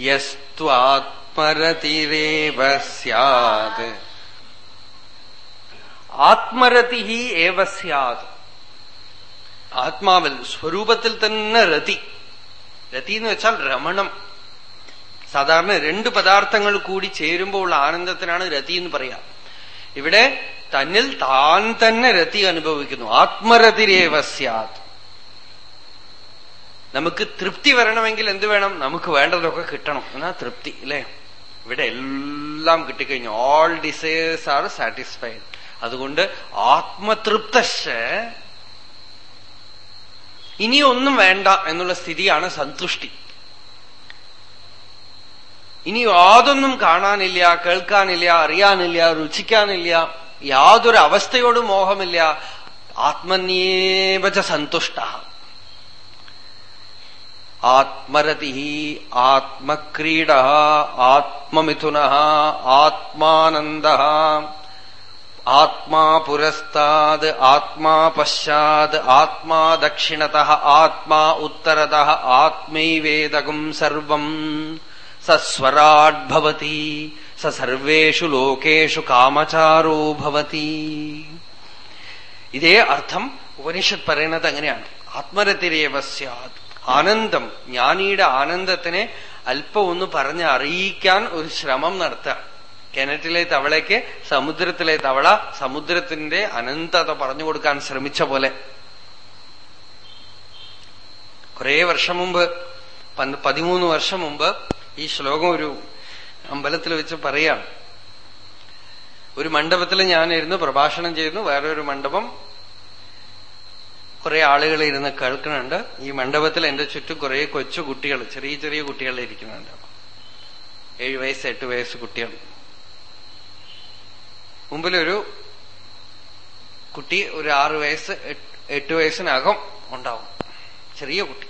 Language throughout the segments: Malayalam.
യസ്ത്വാത്മരതിരേവ സ്യാത് ആത്മരതി ഏവ സ്യാത് ആത്മാവിൽ സ്വരൂപത്തിൽ തന്നെ രതി. രതി എന്ന് വെച്ചാൽ രമണം. സാധാരണ രണ്ട് പദാർത്ഥങ്ങൾ കൂടി ചേരുമ്പോൾ ഉള്ള ആനന്ദത്തിനാണ് രതി എന്ന് പറയാം. ഇവിടെ തന്നിൽ താൻ തന്നെ രതി അനുഭവിക്കുന്നു. ആത്മരതിരേവ സ്യാത് നമുക്ക് തൃപ്തി വരണമെങ്കിൽ എന്ത് വേണം? നമുക്ക് വേണ്ടതൊക്കെ കിട്ടണം. എന്നാ തൃപ്തി അല്ലേ? ഇവിടെ എല്ലാം കിട്ടിക്കഴിഞ്ഞു. ഓൾ ഡിസയേഴ്സ് ആർ സാറ്റിസ്ഫൈഡ് അതുകൊണ്ട് ആത്മതൃപ്തശ ഇനിയൊന്നും വേണ്ട എന്നുള്ള സ്ഥിതിയാണ് സന്തുഷ്ടി. ഇനി യാതൊന്നും കാണാനില്ല കേൾക്കാനില്ല അറിയാനില്ല രുചിക്കാനില്ല യാതൊരു അവസ്ഥയോടും മോഹമില്ല. ആത്മന്യേവച സന്തുഷ്ട. ആത്മരതി ആത്മക്രീഡ ആത്മമിഥുന ആത്മാനന്ദ ആത്മാ പുരസ്താത് ആത്മാ പശ്ചാത് ആത്മാ ദക്ഷിണത ആത്മാ ഉത്തരത ആത്മൈവേദകം സർവം സസ്വരാഡ്ഭവതി സർവേഷു ലോകേഷു കാമചാരോ ഭവതി. ഇതേ അർത്ഥം ഉപനിഷത്ത് പറയുന്നത് അങ്ങനെയാണ്. ആത്മരതിരേവ സ്യാത് ആനന്ദം. ജ്ഞാനിയുടെ ആനന്ദത്തിനെ അല്പം ഒന്ന് പറഞ്ഞ് അറിയിക്കാൻ ഒരു ശ്രമം നടത്തുക. കിണറ്റിലെ തവളയ്ക്ക് സമുദ്രത്തിലെ തവള സമുദ്രത്തിന്റെ അനന്തത പറഞ്ഞു കൊടുക്കാൻ ശ്രമിച്ച പോലെ. കുറെ വർഷം മുമ്പ് പതിമൂന്ന് വർഷം മുമ്പ് ഈ ശ്ലോകം ഒരു അമ്പലത്തിൽ വെച്ച് പറയാണ് ഒരു മണ്ഡപത്തിൽ ഞാനിരുന്ന് പ്രഭാഷണം ചെയ്യുന്നു. വേറൊരു മണ്ഡപം കുറെ ആളുകൾ ഇരുന്ന് കേൾക്കുന്നുണ്ട്. ഈ മണ്ഡപത്തിൽ എന്റെ ചുറ്റും കുറെ കൊച്ചു കുട്ടികൾ ചെറിയ ചെറിയ കുട്ടികൾ ഇരിക്കുന്നുണ്ട്. ഏഴ് വയസ്സ് എട്ട് വയസ്സ് കുട്ടികൾ മുമ്പിലൊരു കുട്ടി ഒരു ആറ് വയസ്സ് എട്ട് വയസ്സിനകം ഉണ്ടാവും. ചെറിയ കുട്ടി.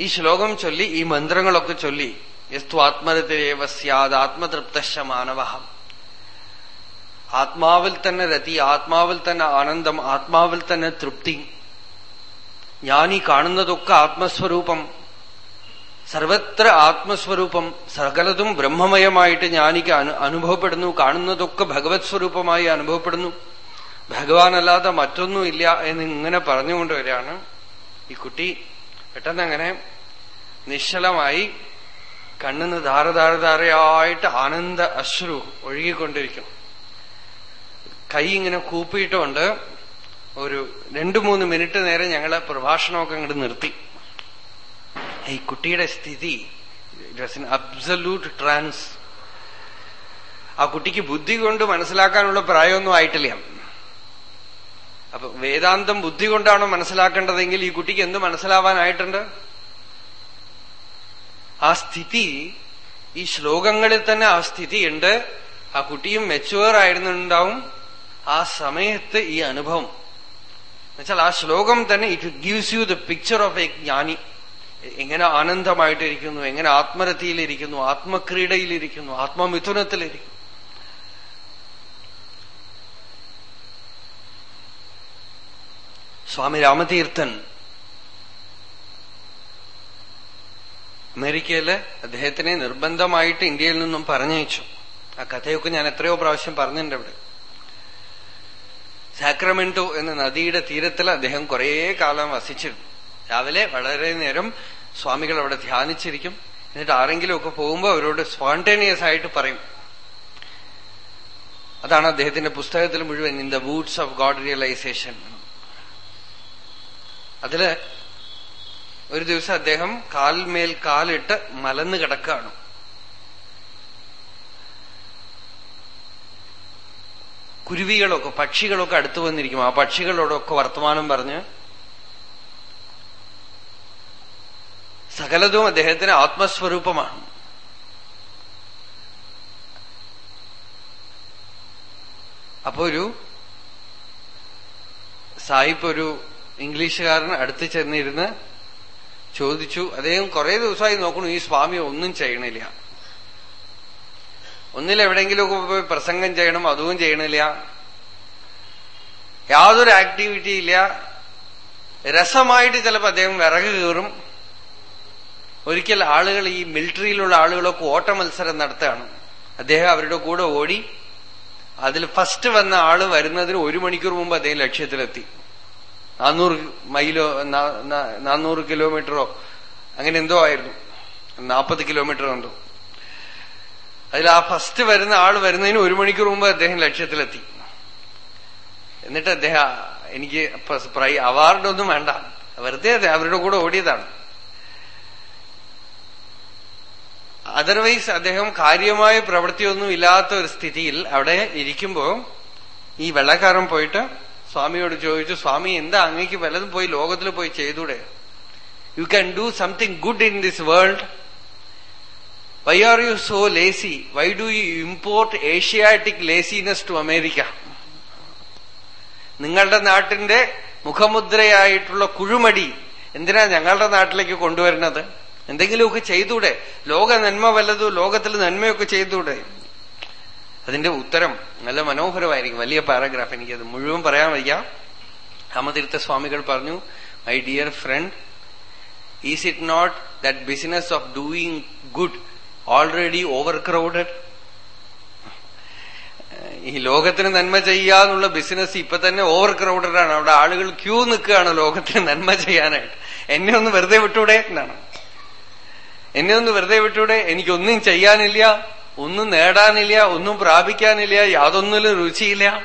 ഈ ശ്ലോകം ചൊല്ലി ഈ മന്ത്രങ്ങളൊക്കെ ചൊല്ലി യസ്തു ആത്മരതിരേവ സ്യാദ് ആത്മതൃപ്തശ മാനവ ആത്മാവിൽ തന്നെ രതി ആത്മാവിൽ തന്നെ ആനന്ദം ആത്മാവിൽ തന്നെ തൃപ്തി. ഞാനീ കാണുന്നതൊക്കെ ആത്മസ്വരൂപം. സർവത്ര ആത്മസ്വരൂപം സകലതും ബ്രഹ്മമയമായിട്ട് ഞാനിക്ക് അനുഭവപ്പെടുന്നു കാണുന്നതൊക്കെ ഭഗവത് സ്വരൂപമായി അനുഭവപ്പെടുന്നു. ഭഗവാനല്ലാതെ മറ്റൊന്നുമില്ല എന്ന് ഇങ്ങനെ പറഞ്ഞുകൊണ്ട് വരികയാണ് ഈ കുട്ടി. പെട്ടെന്നങ്ങനെ നിശ്ചലമായി കണ്ണിന് ധാരധാരധാരയായിട്ട് ആനന്ദ അശ്രു ഒഴുകിക്കൊണ്ടിരിക്കും കൈ ഇങ്ങനെ കൂപ്പിയിട്ടുകൊണ്ട് ഒരു രണ്ടു മൂന്ന് മിനിറ്റ് നേരം ഞങ്ങളെ പ്രഭാഷണമൊക്കെ അങ്ങോട്ട് നിർത്തി. ഈ കുട്ടിയുടെ സ്ഥിതി ഇറ്റ് ഇൻ അബ്സല്യൂട്ട് ട്രാൻസ് ആ കുട്ടിക്ക് ബുദ്ധി കൊണ്ട് മനസ്സിലാക്കാനുള്ള പ്രായമൊന്നും ആയിട്ടില്ല. അപ്പൊ വേദാന്തം ബുദ്ധി കൊണ്ടാണോ മനസ്സിലാക്കേണ്ടതെങ്കിൽ ഈ കുട്ടിക്ക് എന്ത് മനസ്സിലാവാനായിട്ടുണ്ട്? ആ സ്ഥിതി ഈ ശ്ലോകങ്ങളിൽ തന്നെ ആ സ്ഥിതിയുണ്ട്. ആ കുട്ടിയും മെച്ചുവർ ആയിരുന്നുണ്ടാവും. ആ സമയത്ത് ഈ അനുഭവം. എന്നുവെച്ചാൽ ആ ശ്ലോകം തന്നെ it gives you the picture of a ജ്ഞാനി. എങ്ങനെ ആനന്ദമായിട്ടിരിക്കുന്നു എങ്ങനെ ആത്മരതിയിലിരിക്കുന്നു ആത്മക്രീഡയിലിരിക്കുന്നു ആത്മമിഥുനത്തിലിരിക്കുന്നു. സ്വാമി രാമതീർത്ഥൻ അമേരിക്കയിൽ അദ്ദേഹത്തിനെ നിർബന്ധമായിട്ട് ഇന്ത്യയിൽ നിന്നും പറഞ്ഞയച്ചു. ആ കഥയൊക്കെ ഞാൻ എത്രയോ പ്രാവശ്യം പറഞ്ഞിട്ടുണ്ട് അവിടെ. സാക്രമെന്റോ എന്ന നദിയുടെ തീരത്തിൽ അദ്ദേഹം കുറേ കാലം വസിച്ചിരുന്നു. രാവിലെ വളരെ നേരം സ്വാമികൾ അവിടെ ധ്യാനിച്ചിരിക്കും. എന്നിട്ട് ആരെങ്കിലും ഒക്കെ പോകുമ്പോൾ അവരോട് സ്പോണ്ടേനിയസ് ആയിട്ട് പറയും. അതാണ് അദ്ദേഹത്തിന്റെ പുസ്തകത്തിൽ മുഴുവൻ in the woods of God realisation അതിൽ ഒരു ദിവസം അദ്ദേഹം കാൽമേൽ കാലിട്ട് മലന്ന് കിടക്കുകയാണ്. കുരുവികളൊക്കെ പക്ഷികളൊക്കെ അടുത്തു വന്നിരിക്കും. ആ പക്ഷികളോടൊക്കെ വർത്തമാനം പറഞ്ഞ് സകലതും അദ്ദേഹത്തിന് ആത്മസ്വരൂപമാണ്. അപ്പോ ഒരു സായിപ്പ് ഒരു ഇംഗ്ലീഷുകാരൻ അടുത്ത് ചെന്നിരുന്ന് ചോദിച്ചു അദ്ദേഹം കുറെ ദിവസമായി നോക്കണു ഈ സ്വാമി ഒന്നും ചെയ്യണില്ല. ഒന്നിലെവിടെങ്കിലുമൊക്കെ പോയി പ്രസംഗം ചെയ്യണം അതും ചെയ്യണില്ല. യാതൊരു ആക്ടിവിറ്റി ഇല്ല. രസമായിട്ട് ചിലപ്പോൾ അദ്ദേഹം വിറക് കീറും. ഒരിക്കൽ ആളുകൾ ഈ മിലിറ്ററിയിലുള്ള ആളുകളൊക്കെ ഓട്ട മത്സരം നടത്തുകയാണ്. അദ്ദേഹം അവരുടെ കൂടെ ഓടി അതിൽ ഫസ്റ്റ് വന്ന ആൾ വരുന്നതിന് ഒരു മണിക്കൂർ മുമ്പ് അദ്ദേഹം ലക്ഷ്യത്തിലെത്തി. നാനൂറ് മൈലോ നാനൂറ് കിലോമീറ്ററോ അങ്ങനെ എന്തോ ആയിരുന്നു. നാൽപ്പത് കിലോമീറ്റർ എന്തോ. അതിൽ ആ ഫസ്റ്റ് വരുന്ന ആൾ വരുന്നതിന് ഒരു മണിക്കൂർ മുമ്പ് അദ്ദേഹം ലക്ഷ്യത്തിലെത്തി. എന്നിട്ട് അദ്ദേഹം എനിക്ക് അവാർഡൊന്നും വേണ്ട. വെറുതെ അവരുടെ കൂടെ ഓടിയതാണ്. അതർവൈസ് അദ്ദേഹം കാര്യമായ പ്രവൃത്തിയൊന്നും ഇല്ലാത്ത ഒരു സ്ഥിതിയിൽ അവിടെ ഇരിക്കുമ്പോ ഈ വെള്ളക്കാരൻ പോയിട്ട് സ്വാമിയോട് ചോദിച്ചു സ്വാമി എന്താ അങ്ങേക്ക് വല്ലതും പോയി ലോകത്തിൽ പോയി ചെയ്തൂടെ? You can do something good in this world why are you so lazy why do you import Asiatic laziness to America നിങ്ങളുടെ നാട്ടിന്റെ മുഖമുദ്രയായിട്ടുള്ള കുഴുമടി എന്തിനാ ഞങ്ങളുടെ നാട്ടിലേക്ക് കൊണ്ടുവരുന്നത്? എന്തെങ്കിലുമൊക്കെ ചെയ്തൂടെ? ലോക നന്മ വല്ലതും ലോകത്തിൽ നന്മയൊക്കെ ചെയ്തൂടെ? അതിന്റെ ഉത്തരം നല്ല മനോഹരമായിരിക്കും. വലിയ പാരഗ്രാഫ്. അത് മുഴുവൻ പറയാൻ വയ്യ. രാമതീർത്ഥ സ്വാമികൾ പറഞ്ഞു my dear friend is it not that business of doing good already overcrowded ഈ ലോകത്തിന് നന്മ ചെയ്യാന്നുള്ള ബിസിനസ് ഇപ്പൊ തന്നെ ഓവർ ക്രൗഡഡ് ആണ്. അവിടെ ആളുകൾ ക്യൂ നിൽക്കുകയാണ് ലോകത്തിന് നന്മ ചെയ്യാനായിട്ട്. എന്നെ ഒന്ന് വെറുതെ വിട്ടൂടെ എന്നാണ്. എന്നെ ഒന്ന് വെറുതെ വിട്ടൂടെ? എനിക്കൊന്നും ചെയ്യാനില്ല ഒന്നും നേടാനില്ല ഒന്നും പ്രാപിക്കാനില്ല യാതൊന്നിലും രുചിയില്ല.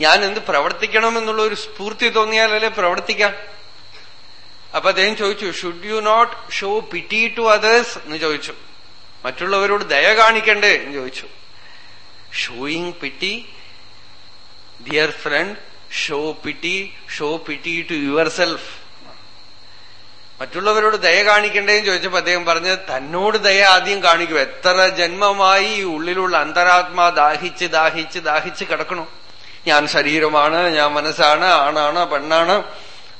ഞാൻ എന്ത് പ്രവർത്തിക്കണമെന്നുള്ള ഒരു സ്ഫൂർത്തി തോന്നിയാലല്ലേ പ്രവർത്തിക്കാം അപ്പൊ അദ്ദേഹം ചോദിച്ചു should you not show pity to others എന്ന് ചോദിച്ചു. മറ്റുള്ളവരോട് ദയ കാണിക്കണ്ടേ എന്ന് ചോദിച്ചു. Showing pity dear friend show pity show pity to yourself. മറ്റുള്ളവരോട് ദയ കാണിക്കണ്ടേന്ന് ചോദിച്ചപ്പോ അദ്ദേഹം പറഞ്ഞത് തന്നോട് ദയ ആദ്യം കാണിക്കും. എത്ര ജന്മമായി ഈ ഉള്ളിലുള്ള അന്തരാത്മാ ദാഹിച്ച് ദാഹിച്ച് ദാഹിച്ച് കിടക്കണു. ഞാൻ ശരീരമാണ് ഞാൻ മനസ്സാണ് ആണാണ് പെണ്ണാണ്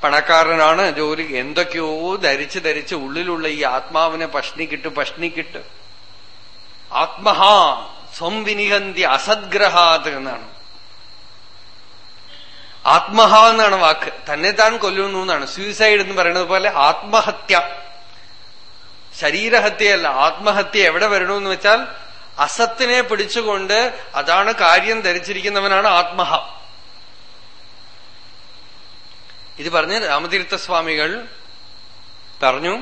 പണക്കാരനാണ് ജോലി എന്തൊക്കെയോ ധരിച്ച് ധരിച്ച് ഉള്ളിലുള്ള ഈ ആത്മാവിനെ പഷ്ണിക്കിട്ട് പഷ്ണിക്കിട്ട് ആത്മഹാ സ്വംവിനിഹന്തി അസദ്ഗ്രഹാത് എന്നാണ്. ആത്മഹ എന്നാണ് വാക്ക്. തന്നെ താൻ കൊല്ലുന്നു എന്നാണ്. സൂയിസൈഡ് എന്ന് പറയുന്നത് പോലെ ആത്മഹത്യ. ശരീരഹത്യയല്ല ആത്മഹത്യ എവിടെ വരണമെന്ന് വെച്ചാൽ അസത്തിനെ പിടിച്ചുകൊണ്ട് അതാണ് കാര്യം ധരിച്ചിരിക്കുന്നവനാണ് ആത്മഹ. ഇത് പറഞ്ഞ് രാമതീർത്ഥസ്വാമികൾ പറഞ്ഞു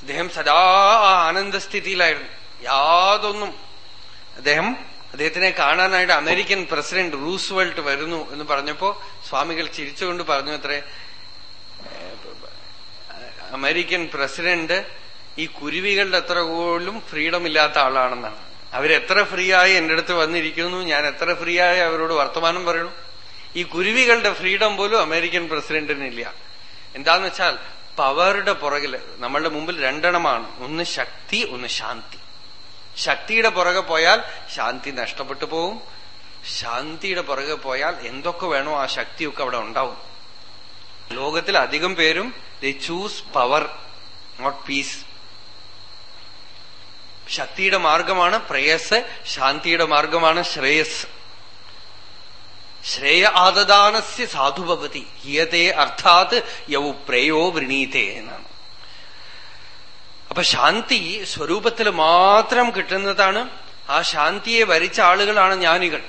അദ്ദേഹം സദാ ആനന്ദസ്ഥിതിയിലായിരുന്നു. യാതൊന്നും. അദ്ദേഹം അദ്ദേഹത്തിനെ കാണാനായിട്ട് അമേരിക്കൻ പ്രസിഡന്റ് റൂസ്വെൽട്ട് വരുന്നു എന്ന് പറഞ്ഞപ്പോ സ്വാമികൾ ചിരിച്ചുകൊണ്ട് പറഞ്ഞു അത്രേ അമേരിക്കൻ പ്രസിഡന്റ് ഈ കുരുവികളുടെ അത്ര പോലും ഫ്രീഡം ഇല്ലാത്ത ആളാണെന്നാണ്. അവരെത്ര ഫ്രീ ആയി എന്റെ അടുത്ത് വന്നിരിക്കുന്നു? ഞാൻ എത്ര ഫ്രീ ആയി അവരോട് വർത്തമാനം പറയണു? ഈ കുരുവികളുടെ ഫ്രീഡം പോലും അമേരിക്കൻ പ്രസിഡന്റിനില്ല എന്താന്ന് വെച്ചാൽ പവറുടെ പുറകിൽ നമ്മളുടെ മുമ്പിൽ രണ്ടെണ്ണമാണ്. ഒന്ന് ശക്തി ഒന്ന് ശാന്തി. ശക്തിയുടെ പുറകെ പോയാൽ ശാന്തി നഷ്ടപ്പെട്ടു പോവും. ശാന്തിയുടെ പുറകെ പോയാൽ എന്തൊക്കെ വേണോ ആ ശക്തിയൊക്കെ അവിടെ ഉണ്ടാവും. ലോകത്തിൽ അധികം പേരും they choose power not peace ശക്തിയുടെ മാർഗമാണ് പ്രേയസ് ശാന്തിയുടെ മാർഗമാണ് ശ്രേയസ്. ശ്രേയ ആദദാനസ്യ സാധുഭവതി ഹിയതേ അർത്ഥാത് യൗ പ്രേയോ വൃണീതേ എന്നാണ്. അപ്പൊ ശാന്തി സ്വരൂപത്തിൽ മാത്രം കിട്ടുന്നതാണ്. ആ ശാന്തിയെ വരിച്ച ആളുകളാണ് ജ്ഞാനികൾ.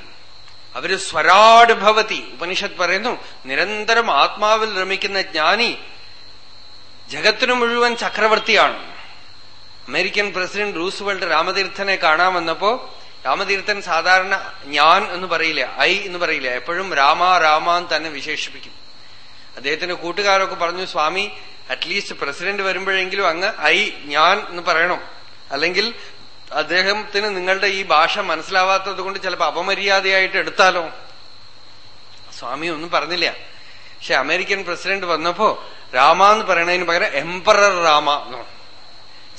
അവർ സ്വരാട് ഭവതി ഉപനിഷത്ത് പറയുന്നു നിരന്തരം ആത്മാവിൽ രമിക്കുന്ന ജ്ഞാനി ജഗത്തിനു മുഴുവൻ ചക്രവർത്തിയാണ്. അമേരിക്കൻ പ്രസിഡന്റ് റൂസ്വെൽഡ് രാമതീർത്ഥനെ കാണാൻ വന്നപ്പോ രാമതീർത്ഥൻ സാധാരണ ഞാൻ എന്ന് പറയില്ല ഐ എന്ന് പറയില്ല എപ്പോഴും രാമ രാമാൻ തന്നെ വിശേഷിപ്പിക്കും. അദ്ദേഹത്തിന്റെ കൂട്ടുകാരൊക്കെ പറഞ്ഞു സ്വാമി അറ്റ്ലീസ്റ്റ് പ്രസിഡന്റ് വരുമ്പോഴെങ്കിലും അങ്ങ് ഐ ഞാൻ എന്ന് പറയണം. അല്ലെങ്കിൽ അദ്ദേഹത്തിന് നിങ്ങളുടെ ഈ ഭാഷ മനസ്സിലാവാത്തത് കൊണ്ട് ചിലപ്പോൾ അപമര്യാദയായിട്ട് എടുത്താലോ? സ്വാമി ഒന്നും പറഞ്ഞില്ല. പക്ഷെ അമേരിക്കൻ പ്രസിഡന്റ് വന്നപ്പോ രാമ എന്ന് പറയണതിന് പകരം എംപറർ രാമ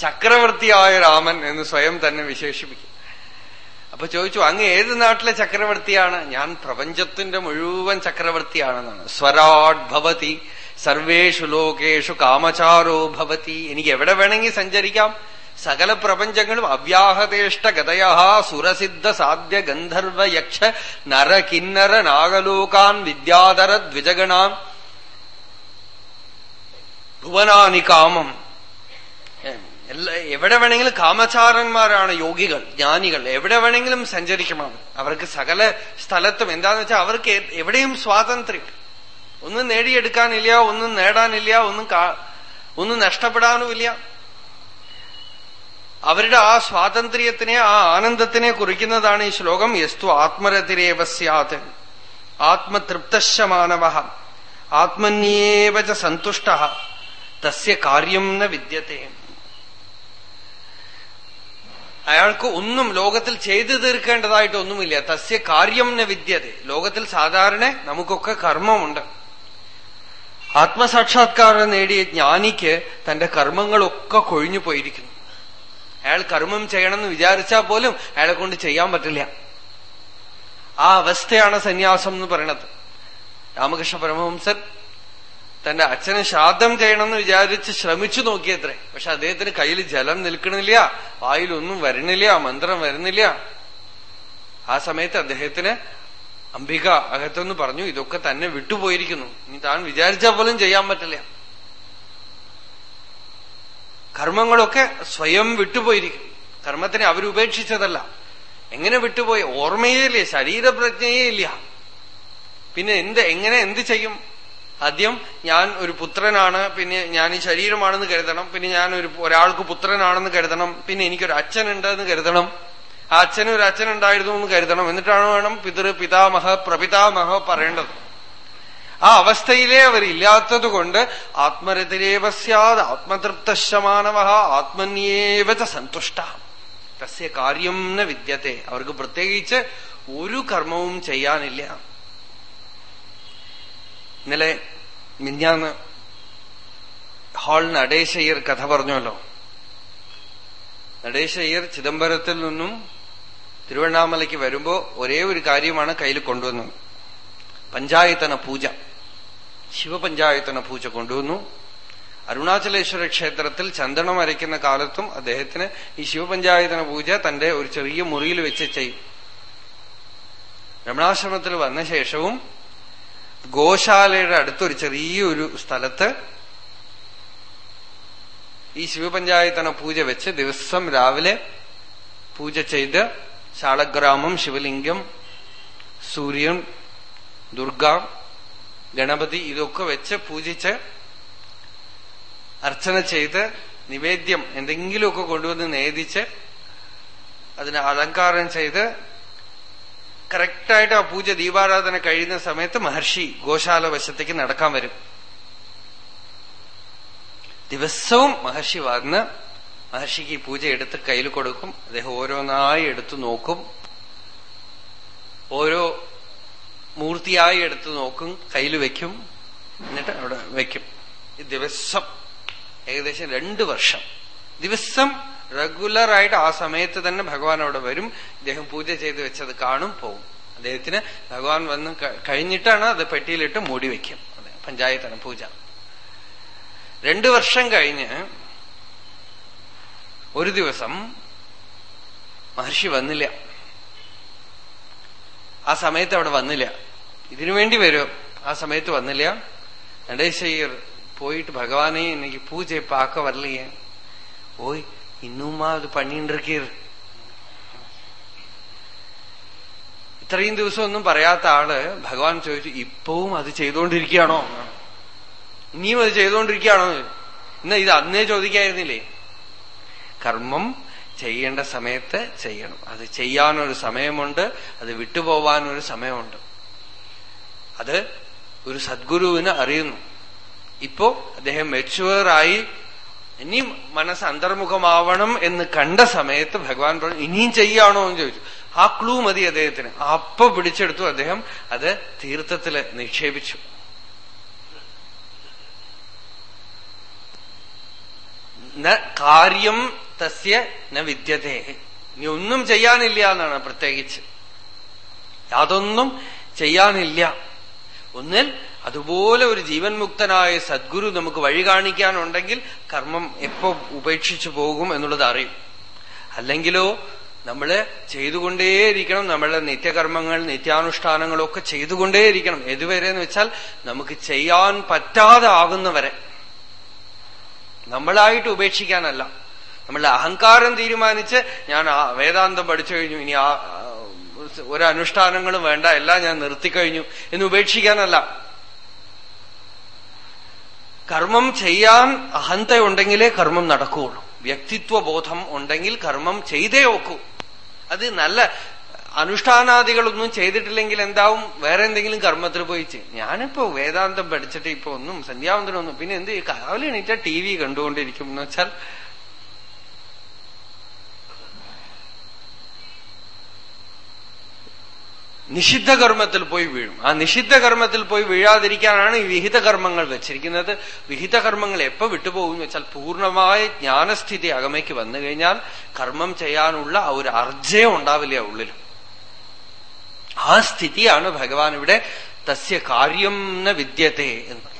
ചക്രവർത്തിയായ രാമൻ എന്ന് സ്വയം തന്നെ വിശേഷിപ്പിക്കും. അപ്പൊ ചോദിച്ചു അങ്ങ് ഏത് നാട്ടിലെ ചക്രവർത്തിയാണ്? ഞാൻ പ്രപഞ്ചത്തിന്റെ മുഴുവൻ ചക്രവർത്തിയാണെന്നാണ്. സ്വരാട് ഭവതി സർവേഷു ലോകേഷു കാമചാരോ ഭവതി. എനിക്ക് എവിടെ വേണമെങ്കിൽ സഞ്ചരിക്കാം? സകല പ്രപഞ്ചങ്ങളും അവ്യാഹതേഷ്ട ഗതയ സുരസിദ്ധ സാധ്യ ഗന്ധർവ യക്ഷ നര കിന്നര നാഗലോകാൻ വിദ്യാധര ദ്വിജഗണാം ഭുവനാനി കാമം. എല്ലാ എവിടെ വേണമെങ്കിലും കാമചാരന്മാരാണ് യോഗികൾ ജ്ഞാനികൾ. എവിടെ വേണമെങ്കിലും സഞ്ചരിക്കണം. അവർക്ക് സകല സ്ഥലത്തും എന്താന്ന് വെച്ചാൽ അവർക്ക് എവിടെയും സ്വാതന്ത്ര്യം. ഒന്നും നേടിയെടുക്കാനില്ല ഒന്നും നേടാനില്ല ഒന്നും ഒന്നും നഷ്ടപ്പെടാനുമില്ല. അവരുടെ ആ സ്വാതന്ത്ര്യത്തിനെ ആ ആനന്ദത്തിനെ കുറിക്കുന്നതാണ് ഈ ശ്ലോകം. യസ്തു ആത്മരതിരേവ സ്യാത്. ആത്മതൃപ്തശമാനവ ആത്മന്യേവ സന്തുഷ്ട. തസ്യ കാര്യം ന വിദ്യത്തെ. അയാൾക്ക് ഒന്നും ലോകത്തിൽ ചെയ്തു തീർക്കേണ്ടതായിട്ട് ഒന്നുമില്ല. തസ്യ കാര്യം ന വിദ്യത ലോകത്തിൽ സാധാരണ നമുക്കൊക്കെ കർമ്മമുണ്ട്. ആത്മസാക്ഷാത്കാരം നേടിയ ജ്ഞാനിക്ക് തന്റെ കർമ്മങ്ങളൊക്കെ കൊഴിഞ്ഞു പോയിരിക്കുന്നു. അയാൾ കർമ്മം ചെയ്യണമെന്ന് വിചാരിച്ചാൽ പോലും അയാളെ കൊണ്ട് ചെയ്യാൻ പറ്റില്ല. ആ അവസ്ഥയാണ് സന്യാസം എന്ന് പറയണത് രാമകൃഷ്ണ പരമഹംസൻ തന്റെ അച്ഛനെ ശ്രാദ്ധം ചെയ്യണമെന്ന് വിചാരിച്ച് ശ്രമിച്ചു നോക്കിയത്രേ. പക്ഷെ അദ്ദേഹത്തിന് കയ്യിൽ ജലം നിൽക്കണില്ല വായിലൊന്നും വരണില്ല മന്ത്രം വരുന്നില്ല. ആ സമയത്ത് അദ്ദേഹത്തിന് അംബിക അകത്തെന്ന് പറഞ്ഞു ഇതൊക്കെ തന്നെ വിട്ടുപോയിരിക്കുന്നു. ഇനി താൻ വിചാരിച്ചാൽ പോലും ചെയ്യാൻ പറ്റില്ല. കർമ്മങ്ങളൊക്കെ സ്വയം വിട്ടുപോയിരിക്കും. കർമ്മത്തിനെ അവരുപേക്ഷിച്ചതല്ല. എങ്ങനെ വിട്ടുപോയി? ഓർമ്മയേ ഇല്ല ശരീരപ്രജ്ഞയേ ഇല്ല പിന്നെ എന്ത് എങ്ങനെ എന്ത് ചെയ്യും? ആദ്യം ഞാൻ ഒരു പുത്രനാണ് പിന്നെ ഞാൻ ഈ ശരീരമാണെന്ന് കരുതണം പിന്നെ ഞാൻ ഒരു ഒരാൾക്ക് പുത്രനാണെന്ന് കരുതണം പിന്നെ എനിക്കൊരു അച്ഛനുണ്ട് എന്ന് കരുതണം. ആ അച്ഛനും ഒരു അച്ഛൻ ഉണ്ടായിരുന്നു എന്ന് കരുതണം. എന്നിട്ടാണ് വേണം പിതൃ പിതാമഹ പ്രപിതാമഹ പറയേണ്ടത്. ആ അവസ്ഥയിലേ അവരില്ലാത്തത് കൊണ്ട് ആത്മരതിരേവ സ്യാത് ആത്മതൃപ്തശമാനവ ആത്മന്യേവ സന്തുഷ്ട. തസ്യ കാര്യം ന വിദ്യത്തെ. അവർക്ക് പ്രത്യേകിച്ച് ഒരു കർമ്മവും ചെയ്യാനില്ല. ഇന്നലെ മിഞ്ഞാന്ന് ഹാളിന് നടേശയ്യർ കഥ പറഞ്ഞല്ലോ നടേശയ്യർ ചിദംബരത്തിൽ നിന്നും തിരുവണ്ണാമലയ്ക്ക് വരുമ്പോ ഒരേ ഒരു കാര്യമാണ് കയ്യിൽ കൊണ്ടുവന്നത്. പഞ്ചായത്തന പൂജ. ശിവപഞ്ചായത്തന പൂജ കൊണ്ടുവന്നു. അരുണാചലേശ്വര ക്ഷേത്രത്തിൽ ചന്ദനം അരയ്ക്കുന്ന കാലത്തും അദ്ദേഹത്തിന് ഈ ശിവപഞ്ചായത്തന പൂജ തന്റെ ഒരു ചെറിയ മുറിയിൽ വെച്ച് ചെയ്യും. രമണാശ്രമത്തിൽ വന്ന ശേഷവും ഗോശാലയുടെ അടുത്തൊരു ചെറിയൊരു സ്ഥലത്ത് ഈ ശിവപഞ്ചായത്തന പൂജ വെച്ച് ദിവസം രാവിലെ പൂജ ചെയ്ത് ശാളഗ്രാമം ശിവലിംഗം സൂര്യൻ ദുർഗ ഗണപതി ഇതൊക്കെ വെച്ച് പൂജിച്ച് അർച്ചന ചെയ്ത് നിവേദ്യം എന്തെങ്കിലുമൊക്കെ കൊണ്ടുവന്ന് നേദിച്ച് അതിനെ അലങ്കാരം ചെയ്ത് കറക്റ്റായിട്ട് ആ പൂജ ദീപാരാധന കഴിയുന്ന സമയത്ത് മഹർഷി ഗോശാല വശത്തേക്ക് നടക്കാൻ വരും. ദിവസവും മഹർഷി വന്ന് മഹർഷിക്ക് ഈ പൂജ എടുത്ത് കയ്യിൽ കൊടുക്കും. അദ്ദേഹം ഓരോന്നായി എടുത്തു നോക്കും. ഓരോ മൂർത്തിയായി എടുത്തു നോക്കും. കയ്യിൽ വെക്കും. എന്നിട്ട് അവിടെ വെക്കും. ദിവസം ഏകദേശം രണ്ടു വർഷം. ദിവസം റെഗുലറായിട്ട് ആ സമയത്ത് തന്നെ ഭഗവാൻ അവിടെ വരും. അദ്ദേഹം പൂജ ചെയ്ത് വെച്ചത് കാണും പോവും. അദ്ദേഹത്തിന് ഭഗവാൻ വന്ന് കഴിഞ്ഞിട്ടാണ് അത് പെട്ടിയിലിട്ട് മൂടി വെക്കും. പഞ്ചായത്താണ് പൂജ. രണ്ടു വർഷം കഴിഞ്ഞ് ഒരു ദിവസം മഹർഷി വന്നില്ല. ആ സമയത്ത് അവിടെ വന്നില്ല. ഇതിനു വേണ്ടി വരും. ആ സമയത്ത് വന്നില്ല. നടേശയ്യർ പോയിട്ട് ഭഗവാനെ എനിക്ക് പൂജ പാക്ക വരലേ ഓയ് இன்னுமா அது பண்ணிட்டு இருக்கீர் ഇത്രയും ദിവസം ഒന്നും പറയാത്ത ആള് ഭഗവാൻ ചോദിച്ചു ഇപ്പവും അത് ചെയ്തുകൊണ്ടിരിക്കുകയാണോ ഇനിയും അത് ചെയ്തുകൊണ്ടിരിക്കുകയാണോ ഇന്ന് ഇത് അന്നേ ചോദിക്കായിരുന്നില്ലേ കർമ്മം ചെയ്യേണ്ട സമയത്ത് ചെയ്യണം അത് ചെയ്യാനൊരു സമയമുണ്ട് അത് വിട്ടുപോവാനൊരു സമയമുണ്ട് അത് ഒരു സദ്ഗുരുവിന് അറിയുന്നു ഇപ്പോ അദ്ദേഹം മെച്ചുവറായി ഇനിയും മനസ്സ് അന്തർമുഖമാവണം എന്ന് കണ്ട സമയത്ത് ഭഗവാൻ പറഞ്ഞു ഇനിയും ചെയ്യാണോ എന്ന് ചോദിച്ചു. ആ ക്ലൂ മതി അദ്ദേഹത്തിന്. അപ്പൊ പിടിച്ചെടുത്തു അദ്ദേഹം അത് തീർത്ഥത്തിൽ നിക്ഷേപിച്ചു. കാര്യം തസ്യ ന വിദ്യതേ. ഇനി ഒന്നും ചെയ്യാനില്ല എന്നാണ് പ്രത്യേകിച്ച്. യാതൊന്നും ചെയ്യാനില്ല. ഒന്നിൽ അതുപോലെ ഒരു ജീവൻ മുക്തനായ സദ്ഗുരു നമുക്ക് വഴി കാണിക്കാനുണ്ടെങ്കിൽ കർമ്മം എപ്പോ ഉപേക്ഷിച്ചു പോകും എന്നുള്ളത് അറിയും. അല്ലെങ്കിലോ നമ്മൾ ചെയ്തുകൊണ്ടേയിരിക്കണം നമ്മളുടെ നിത്യകർമ്മങ്ങൾ നിത്യാനുഷ്ഠാനങ്ങളൊക്കെ ചെയ്തുകൊണ്ടേയിരിക്കണം. എതുവരെ എന്ന് വെച്ചാൽ നമുക്ക് ചെയ്യാൻ പറ്റാതെ ആകുന്നവരെ. നമ്മളായിട്ട് ഉപേക്ഷിക്കാനല്ല. നമ്മളുടെ അഹങ്കാരം തീരുമാനിച്ച് ഞാൻ വേദാന്തം പഠിച്ചു കഴിഞ്ഞു ഇനി ആ ആ, ഒരു അനുഷ്ഠാനങ്ങളും വേണ്ട എല്ലാം ഞാൻ നിർത്തിക്കഴിഞ്ഞു എന്ന് ഉപേക്ഷിക്കാനല്ല. കർമ്മം ചെയ്യാൻ അഹന്തയുണ്ടെങ്കിലേ കർമ്മം നടക്കുകയുള്ളൂ വ്യക്തിത്വ ബോധം ഉണ്ടെങ്കിൽ കർമ്മം ചെയ്തേ ഒക്കൂ അത് നല്ല അനുഷ്ഠാനാദികളൊന്നും ചെയ്തിട്ടില്ലെങ്കിൽ എന്താവും വേറെ എന്തെങ്കിലും കർമ്മത്തിൽ പോയി ചെയ്യും ഞാനിപ്പോ വേദാന്തം പഠിച്ചിട്ട് ഇപ്പൊ ഒന്നും സന്ധ്യാവന്തനൊന്നും പിന്നെ എന്ത്? രാവിലെ എണീറ്റ ടി വി കണ്ടുകൊണ്ടിരിക്കും എന്ന് വെച്ചാൽ നിഷിദ്ധ കർമ്മത്തിൽ പോയി വീഴും. ആ നിഷിദ്ധ കർമ്മത്തിൽ പോയി വീഴാതിരിക്കാനാണ് ഈ വിഹിത കർമ്മങ്ങൾ വെച്ചിരിക്കുന്നത്. വിഹിത കർമ്മങ്ങൾ എപ്പോ വിട്ടുപോകും വെച്ചാൽ പൂർണമായ ജ്ഞാനസ്ഥിതി അകമയ്ക്ക് വന്നു കഴിഞ്ഞാൽ കർമ്മം ചെയ്യാനുള്ള ആ ഒരു അർജയം ഉണ്ടാവില്ല ഉള്ളിൽ. ആ സ്ഥിതിയാണ് ഭഗവാൻ ഇവിടെ തസ്യ കാര്യം ന വിദ്യത്തെ എന്ന്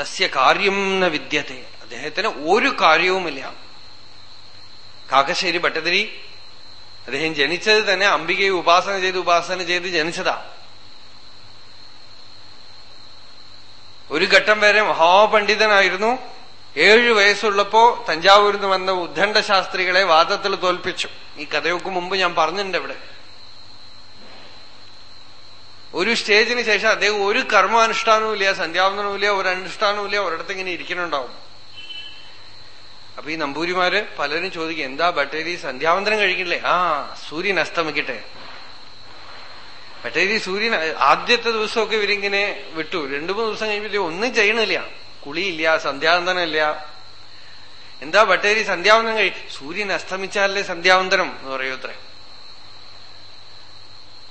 തസ്യ കാര്യം ന വിദ്യത്തെ. അദ്ദേഹത്തിന് ഒരു കാര്യവുമില്ല. കാക്കശ്ശേരി ഭട്ടതിരി അദ്ദേഹം ജനിച്ചത് തന്നെ അംബികയെ ഉപാസന ചെയ്ത് ഉപാസന ചെയ്ത് ജനിച്ചതാ. ഒരു ഘട്ടം വരെ മഹാപണ്ഡിതനായിരുന്നു. ഏഴു വയസ്സുള്ളപ്പോ തഞ്ചാവൂരിൽ നിന്ന് വന്ന ഉദ്ദണ്ഡ ശാസ്ത്രികളെ വാദത്തിൽ തോൽപ്പിച്ചു. ഈ കഥയൊക്കെ മുമ്പ് ഞാൻ പറഞ്ഞിട്ടുണ്ട് ഇവിടെ. ഒരു സ്റ്റേജിന് ശേഷം അദ്ദേഹം ഒരു കർമാനുഷ്ഠാനവും ഇല്ല സന്ധ്യാവന്തനവും ഇല്ല ഒരു അനുഷ്ഠാനവും ഇല്ല ഒരിടത്ത് ഇങ്ങനെ ഇരിക്കുന്നുണ്ടാവും. അപ്പൊ ഈ നമ്പൂരിമാര് പലരും ചോദിക്കും എന്താ ബട്ടേരി സന്ധ്യാവന്തരം കഴിക്കില്ലേ ആ സൂര്യൻ അസ്തമിക്കട്ടെ. ബട്ടേരി സൂര്യൻ ആദ്യത്തെ ദിവസമൊക്കെ ഇവരിങ്ങനെ വിട്ടു. രണ്ടു മൂന്ന് ദിവസം കഴിഞ്ഞിട്ട് ഒന്നും ചെയ്യണില്ല. കുളിയില്ല സന്ധ്യാവന്തരം ഇല്ല. എന്താ ബട്ടേരി സന്ധ്യാവന്തനം കഴി? സൂര്യൻ അസ്തമിച്ചാലേ സന്ധ്യാവന്തനം എന്ന് പറയൂത്രേ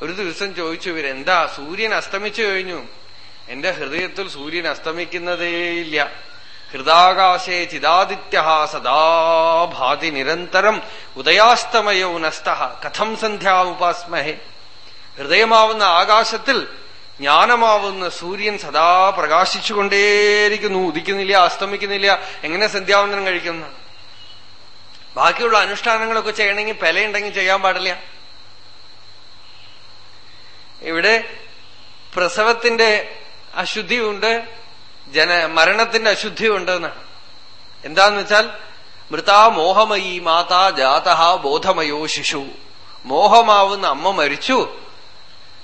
ഒരു ദിവസം ചോദിച്ചു ഇവരെന്താ സൂര്യൻ അസ്തമിച്ചു കഴിഞ്ഞു? എന്റെ ഹൃദയത്തിൽ സൂര്യൻ അസ്തമിക്കുന്നതേയില്ല. ഹൃദാകാശേ ചിദാദിത്യ സദാഭാതി നിരന്തരം ഉദയാസ്തമയോ നസ്ത കഥം സന്ധ്യാമുപാസ്മഹേ ഹൃദയമാവുന്ന ആകാശത്തിൽ ജ്ഞാനമാവുന്ന സൂര്യൻ സദാ പ്രകാശിച്ചുകൊണ്ടേയിരിക്കുന്നു. ഉദിക്കുന്നില്ല അസ്തമിക്കുന്നില്ല. എങ്ങനെ സന്ധ്യാവന്തനം കഴിക്കുന്നു? ബാക്കിയുള്ള അനുഷ്ഠാനങ്ങളൊക്കെ ചെയ്യണമെങ്കിൽ പെലയുണ്ടെങ്കിൽ ചെയ്യാൻ പാടില്ല. ഇവിടെ പ്രസവത്തിന്റെ അശുദ്ധിയുണ്ട്. ജന മരണത്തിന്റെ അശുദ്ധി ഉണ്ടെന്നാണ് എന്താന്ന് വെച്ചാൽ മൃതാ മോഹമയി മാതാ ജാതഹ ബോധമയോ ശിശു. മോഹമാവുന്ന അമ്മ മരിച്ചു.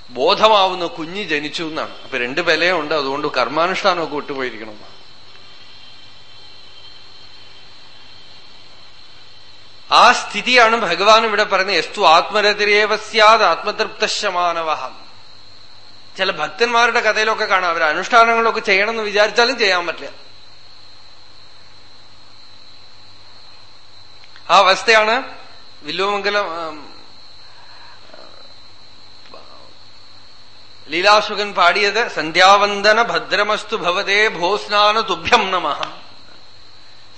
ബോധമാവുന്ന കുഞ്ഞ് ജനിച്ചു എന്നാണ്. അപ്പൊ രണ്ട് വിലയുണ്ട് അതുകൊണ്ട് കർമാനുഷ്ഠാനമൊക്കെ വിട്ടുപോയിരിക്കണം. ആ സ്ഥിതിയാണ് ഭഗവാൻ ഇവിടെ പറയുന്നത്. എസ്തു ആത്മരതിരേവ സ്യാത് ആത്മതൃപ്തശമാനവഹം ചില ഭക്തന്മാരുടെ കഥയിലൊക്കെ കാണാം. അവർ അനുഷ്ഠാനങ്ങളൊക്കെ ചെയ്യണമെന്ന് വിചാരിച്ചാലും ചെയ്യാൻ പറ്റില്ല. ആ അവസ്ഥയാണ് വില്ലുമംഗലം ലീലാസുഖൻ പാടിയത് സന്ധ്യാവന്ദന ഭദ്രമസ്തു ഭവതേ ഭോസ്നാന തുഭ്യം നമ.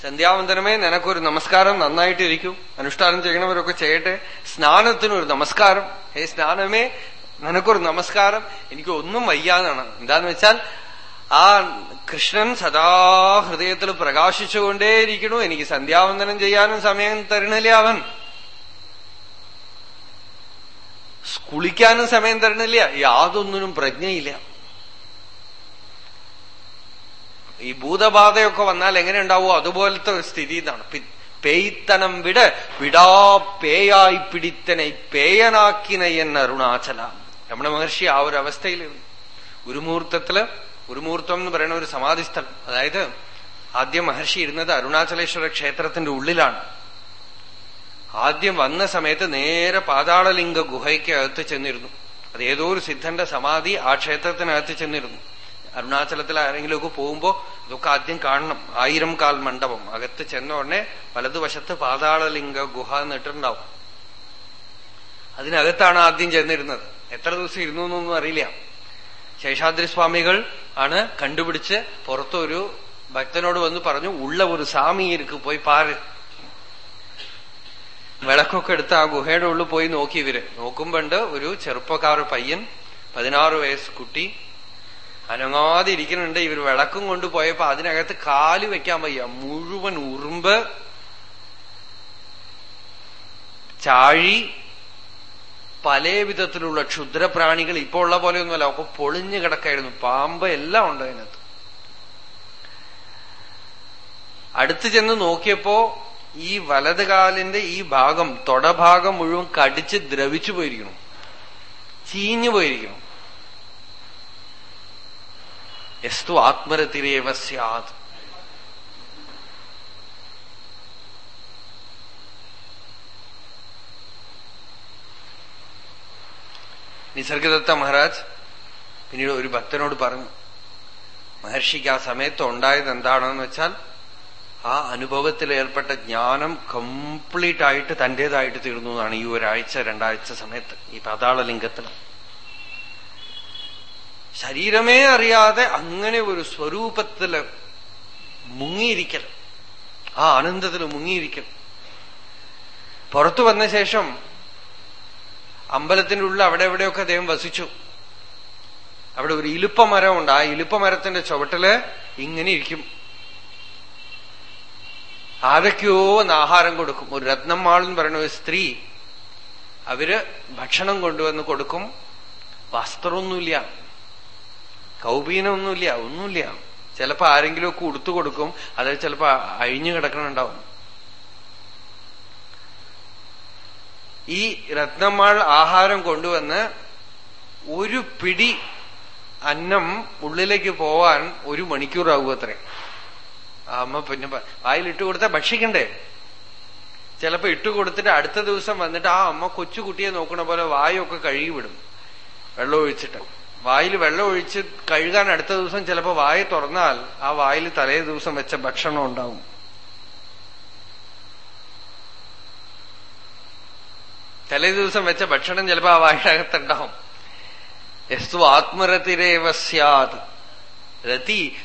സന്ധ്യാവന്തനമേ നിനക്കൊരു നമസ്കാരം നന്നായിട്ടിരിക്കൂ. അനുഷ്ഠാനം ചെയ്യണവരൊക്കെ ചെയ്യട്ടെ. സ്നാനത്തിനൊരു നമസ്കാരം. ഹേ സ്നാനമേ നിനക്കൊരു നമസ്കാരം എനിക്ക് ഒന്നും വയ്യാന്നാണ്. എന്താന്ന് വെച്ചാൽ ആ കൃഷ്ണൻ സദാ ഹൃദയത്തിൽ പ്രകാശിച്ചുകൊണ്ടേയിരിക്കണു എനിക്ക് സന്ധ്യാവന്ദനം ചെയ്യാനും സമയം തരണില്ലേ അവൻ. കുളിക്കാനും സമയം തരണില്ല യാതൊന്നിനും പ്രജ്ഞയില്ല. ഈ ഭൂതബാധയൊക്കെ വന്നാൽ എങ്ങനെ ഉണ്ടാവോ അതുപോലത്തെ ഒരു സ്ഥിതി ഇതാണ്. പേയ്ത്തനം വിട വിടാ പേയായി പിടിത്തനെ പേയനാക്കിന എന്ന അരുണാചല. രമണ മഹർഷി ആ ഒരു അവസ്ഥയിലിരുന്നു ഗുരുമുഹൂർത്തത്തിൽ ഗുരുമുഹൂർത്തം എന്ന് പറയുന്ന ഒരു സമാധിസ്ഥലം. അതായത് ആദ്യം മഹർഷി ഇരുന്നത് അരുണാചലേശ്വര ക്ഷേത്രത്തിന്റെ ഉള്ളിലാണ്. ആദ്യം വന്ന സമയത്ത് നേരെ പാതാളലിംഗ ഗുഹയ്ക്ക് അകത്ത് ചെന്നിരുന്നു. അത് ഏതോ ഒരു സിദ്ധന്റെ സമാധി ആ ക്ഷേത്രത്തിനകത്ത് ചെന്നിരുന്നു. അരുണാചലത്തിൽ ആരെങ്കിലുമൊക്കെ പോകുമ്പോ അതൊക്കെ ആദ്യം കാണണം. ആയിരം കാൽ മണ്ഡപം. അകത്ത് ചെന്ന ഉടനെ വലതുവശത്ത് പാതാളലിംഗ ഗുഹ എന്നിട്ടുണ്ടാവും. അതിനകത്താണ് ആദ്യം ചെന്നിരുന്നത്. എത്ര ദിവസം ഇരുന്നു എന്നൊന്നും അറിയില്ല. ശേഷാദ്രി സ്വാമികൾ ആണ് കണ്ടുപിടിച്ച് പുറത്തൊരു ഭക്തനോട് വന്ന് പറഞ്ഞു ഉള്ള ഒരു സ്വാമി ഇരിക്കു പോയി പാര്. വിളക്കൊക്കെ എടുത്ത് ആ ഗുഹയുടെ ഉള്ളിൽ പോയി നോക്കി ഇവർ. നോക്കുമ്പോണ്ട് ഒരു ചെറുപ്പക്കാർ പയ്യൻ പതിനാറ് വയസ്സ് കുട്ടി അനങ്ങാതെ ഇരിക്കുന്നുണ്ട്. ഇവർ വിളക്കും കൊണ്ടുപോയപ്പോ അതിനകത്ത് കാൽ വെക്കാൻ വയ്യ. മുഴുവൻ ഉറുമ്പ് ചാഴി പല വിധത്തിലുള്ള ക്ഷുദ്രപ്രാണികൾ ഇപ്പൊ ഉള്ള പോലെയൊന്നുമല്ല ഒക്കെ പൊളിഞ്ഞു കിടക്കായിരുന്നു. പാമ്പ് എല്ലാം ഉണ്ട് അതിനകത്ത്. അടുത്ത് ചെന്ന് നോക്കിയപ്പോ ഈ വലത് കാലിന്റെ ഈ ഭാഗം തൊടഭാഗം മുഴുവൻ കടിച്ച് ദ്രവിച്ചു പോയിരിക്കണം ചീഞ്ഞു പോയിരിക്കണം എസ്തു ആത്മരതിരേവ സ്യാത്. നിസർഗദത്ത മഹാരാജ് പിന്നീട് ഒരു ഭക്തനോട് പറഞ്ഞു മഹർഷിക്ക് ആ സമയത്ത് ഉണ്ടായത് എന്താണെന്ന് വെച്ചാൽ ആ അനുഭവത്തിൽ ഏർപ്പെട്ട ജ്ഞാനം കംപ്ലീറ്റ് ആയിട്ട് തന്റേതായിട്ട് തീർന്നു എന്നാണ് ഈ ഒരാഴ്ച രണ്ടാഴ്ച സമയത്ത് ഈ പാതാളലിംഗത്തിൽ. ശരീരമേ അറിയാതെ അങ്ങനെ ഒരു സ്വരൂപത്തിൽ മുങ്ങിയിരിക്കൽ ആ ആനന്ദത്തിൽ മുങ്ങിയിരിക്കൽ. പുറത്തു വന്ന ശേഷം അമ്പലത്തിന്റെ ഉള്ളിൽ അവിടെ എവിടെയൊക്കെ അദ്ദേഹം വസിച്ചു. അവിടെ ഒരു ഇലുപ്പ മരമുണ്ട് ആ ഇലുപ്പമരത്തിന്റെ ചുവട്ടിൽ ഇങ്ങനെ ഇരിക്കും. ആരൊക്കെയോ ആഹാരം കൊടുക്കും. ഒരു എന്ന് പറയുന്ന ഒരു സ്ത്രീ അവർ ഭക്ഷണം കൊണ്ടുവന്ന് കൊടുക്കും. വസ്ത്രമൊന്നുമില്ല. കൗപീനമൊന്നുമില്ല. ഒന്നുമില്ല. ചിലപ്പോ ആരെങ്കിലുമൊക്കെ ഉടുത്തു കൊടുക്കും. അത് ചിലപ്പോ അഴിഞ്ഞു കിടക്കണുണ്ടാവും. ഈ രത്നമ്മാൾ ആഹാരം കൊണ്ടുവന്ന് ഒരു പിടി അന്നം ഉള്ളിലേക്ക് പോവാൻ ഒരു മണിക്കൂറാകും അത്രേ. അമ്മ പിന്നെ വായിലിട്ട് കൊടുത്താൽ ഭക്ഷിക്കണ്ടേ? ചിലപ്പോ ഇട്ട് കൊടുത്തിട്ട് അടുത്ത ദിവസം വന്നിട്ട് ആ അമ്മ കൊച്ചുകുട്ടിയെ നോക്കണ പോലെ വായൊക്കെ കഴുകി വിടും വെള്ളം വായിൽ വെള്ളം ഒഴിച്ച് കഴുകാൻ അടുത്ത ദിവസം ചിലപ്പോ വായ തുറന്നാൽ ആ വായിൽ തലേ ദിവസം വെച്ച ഭക്ഷണം ഉണ്ടാവും. തലേ ദിവസം വെച്ച ഭക്ഷണം ചിലപ്പോ ആ വായുടെ എസ്തു ആത്മരതിരേവ സ്യാത്. രതി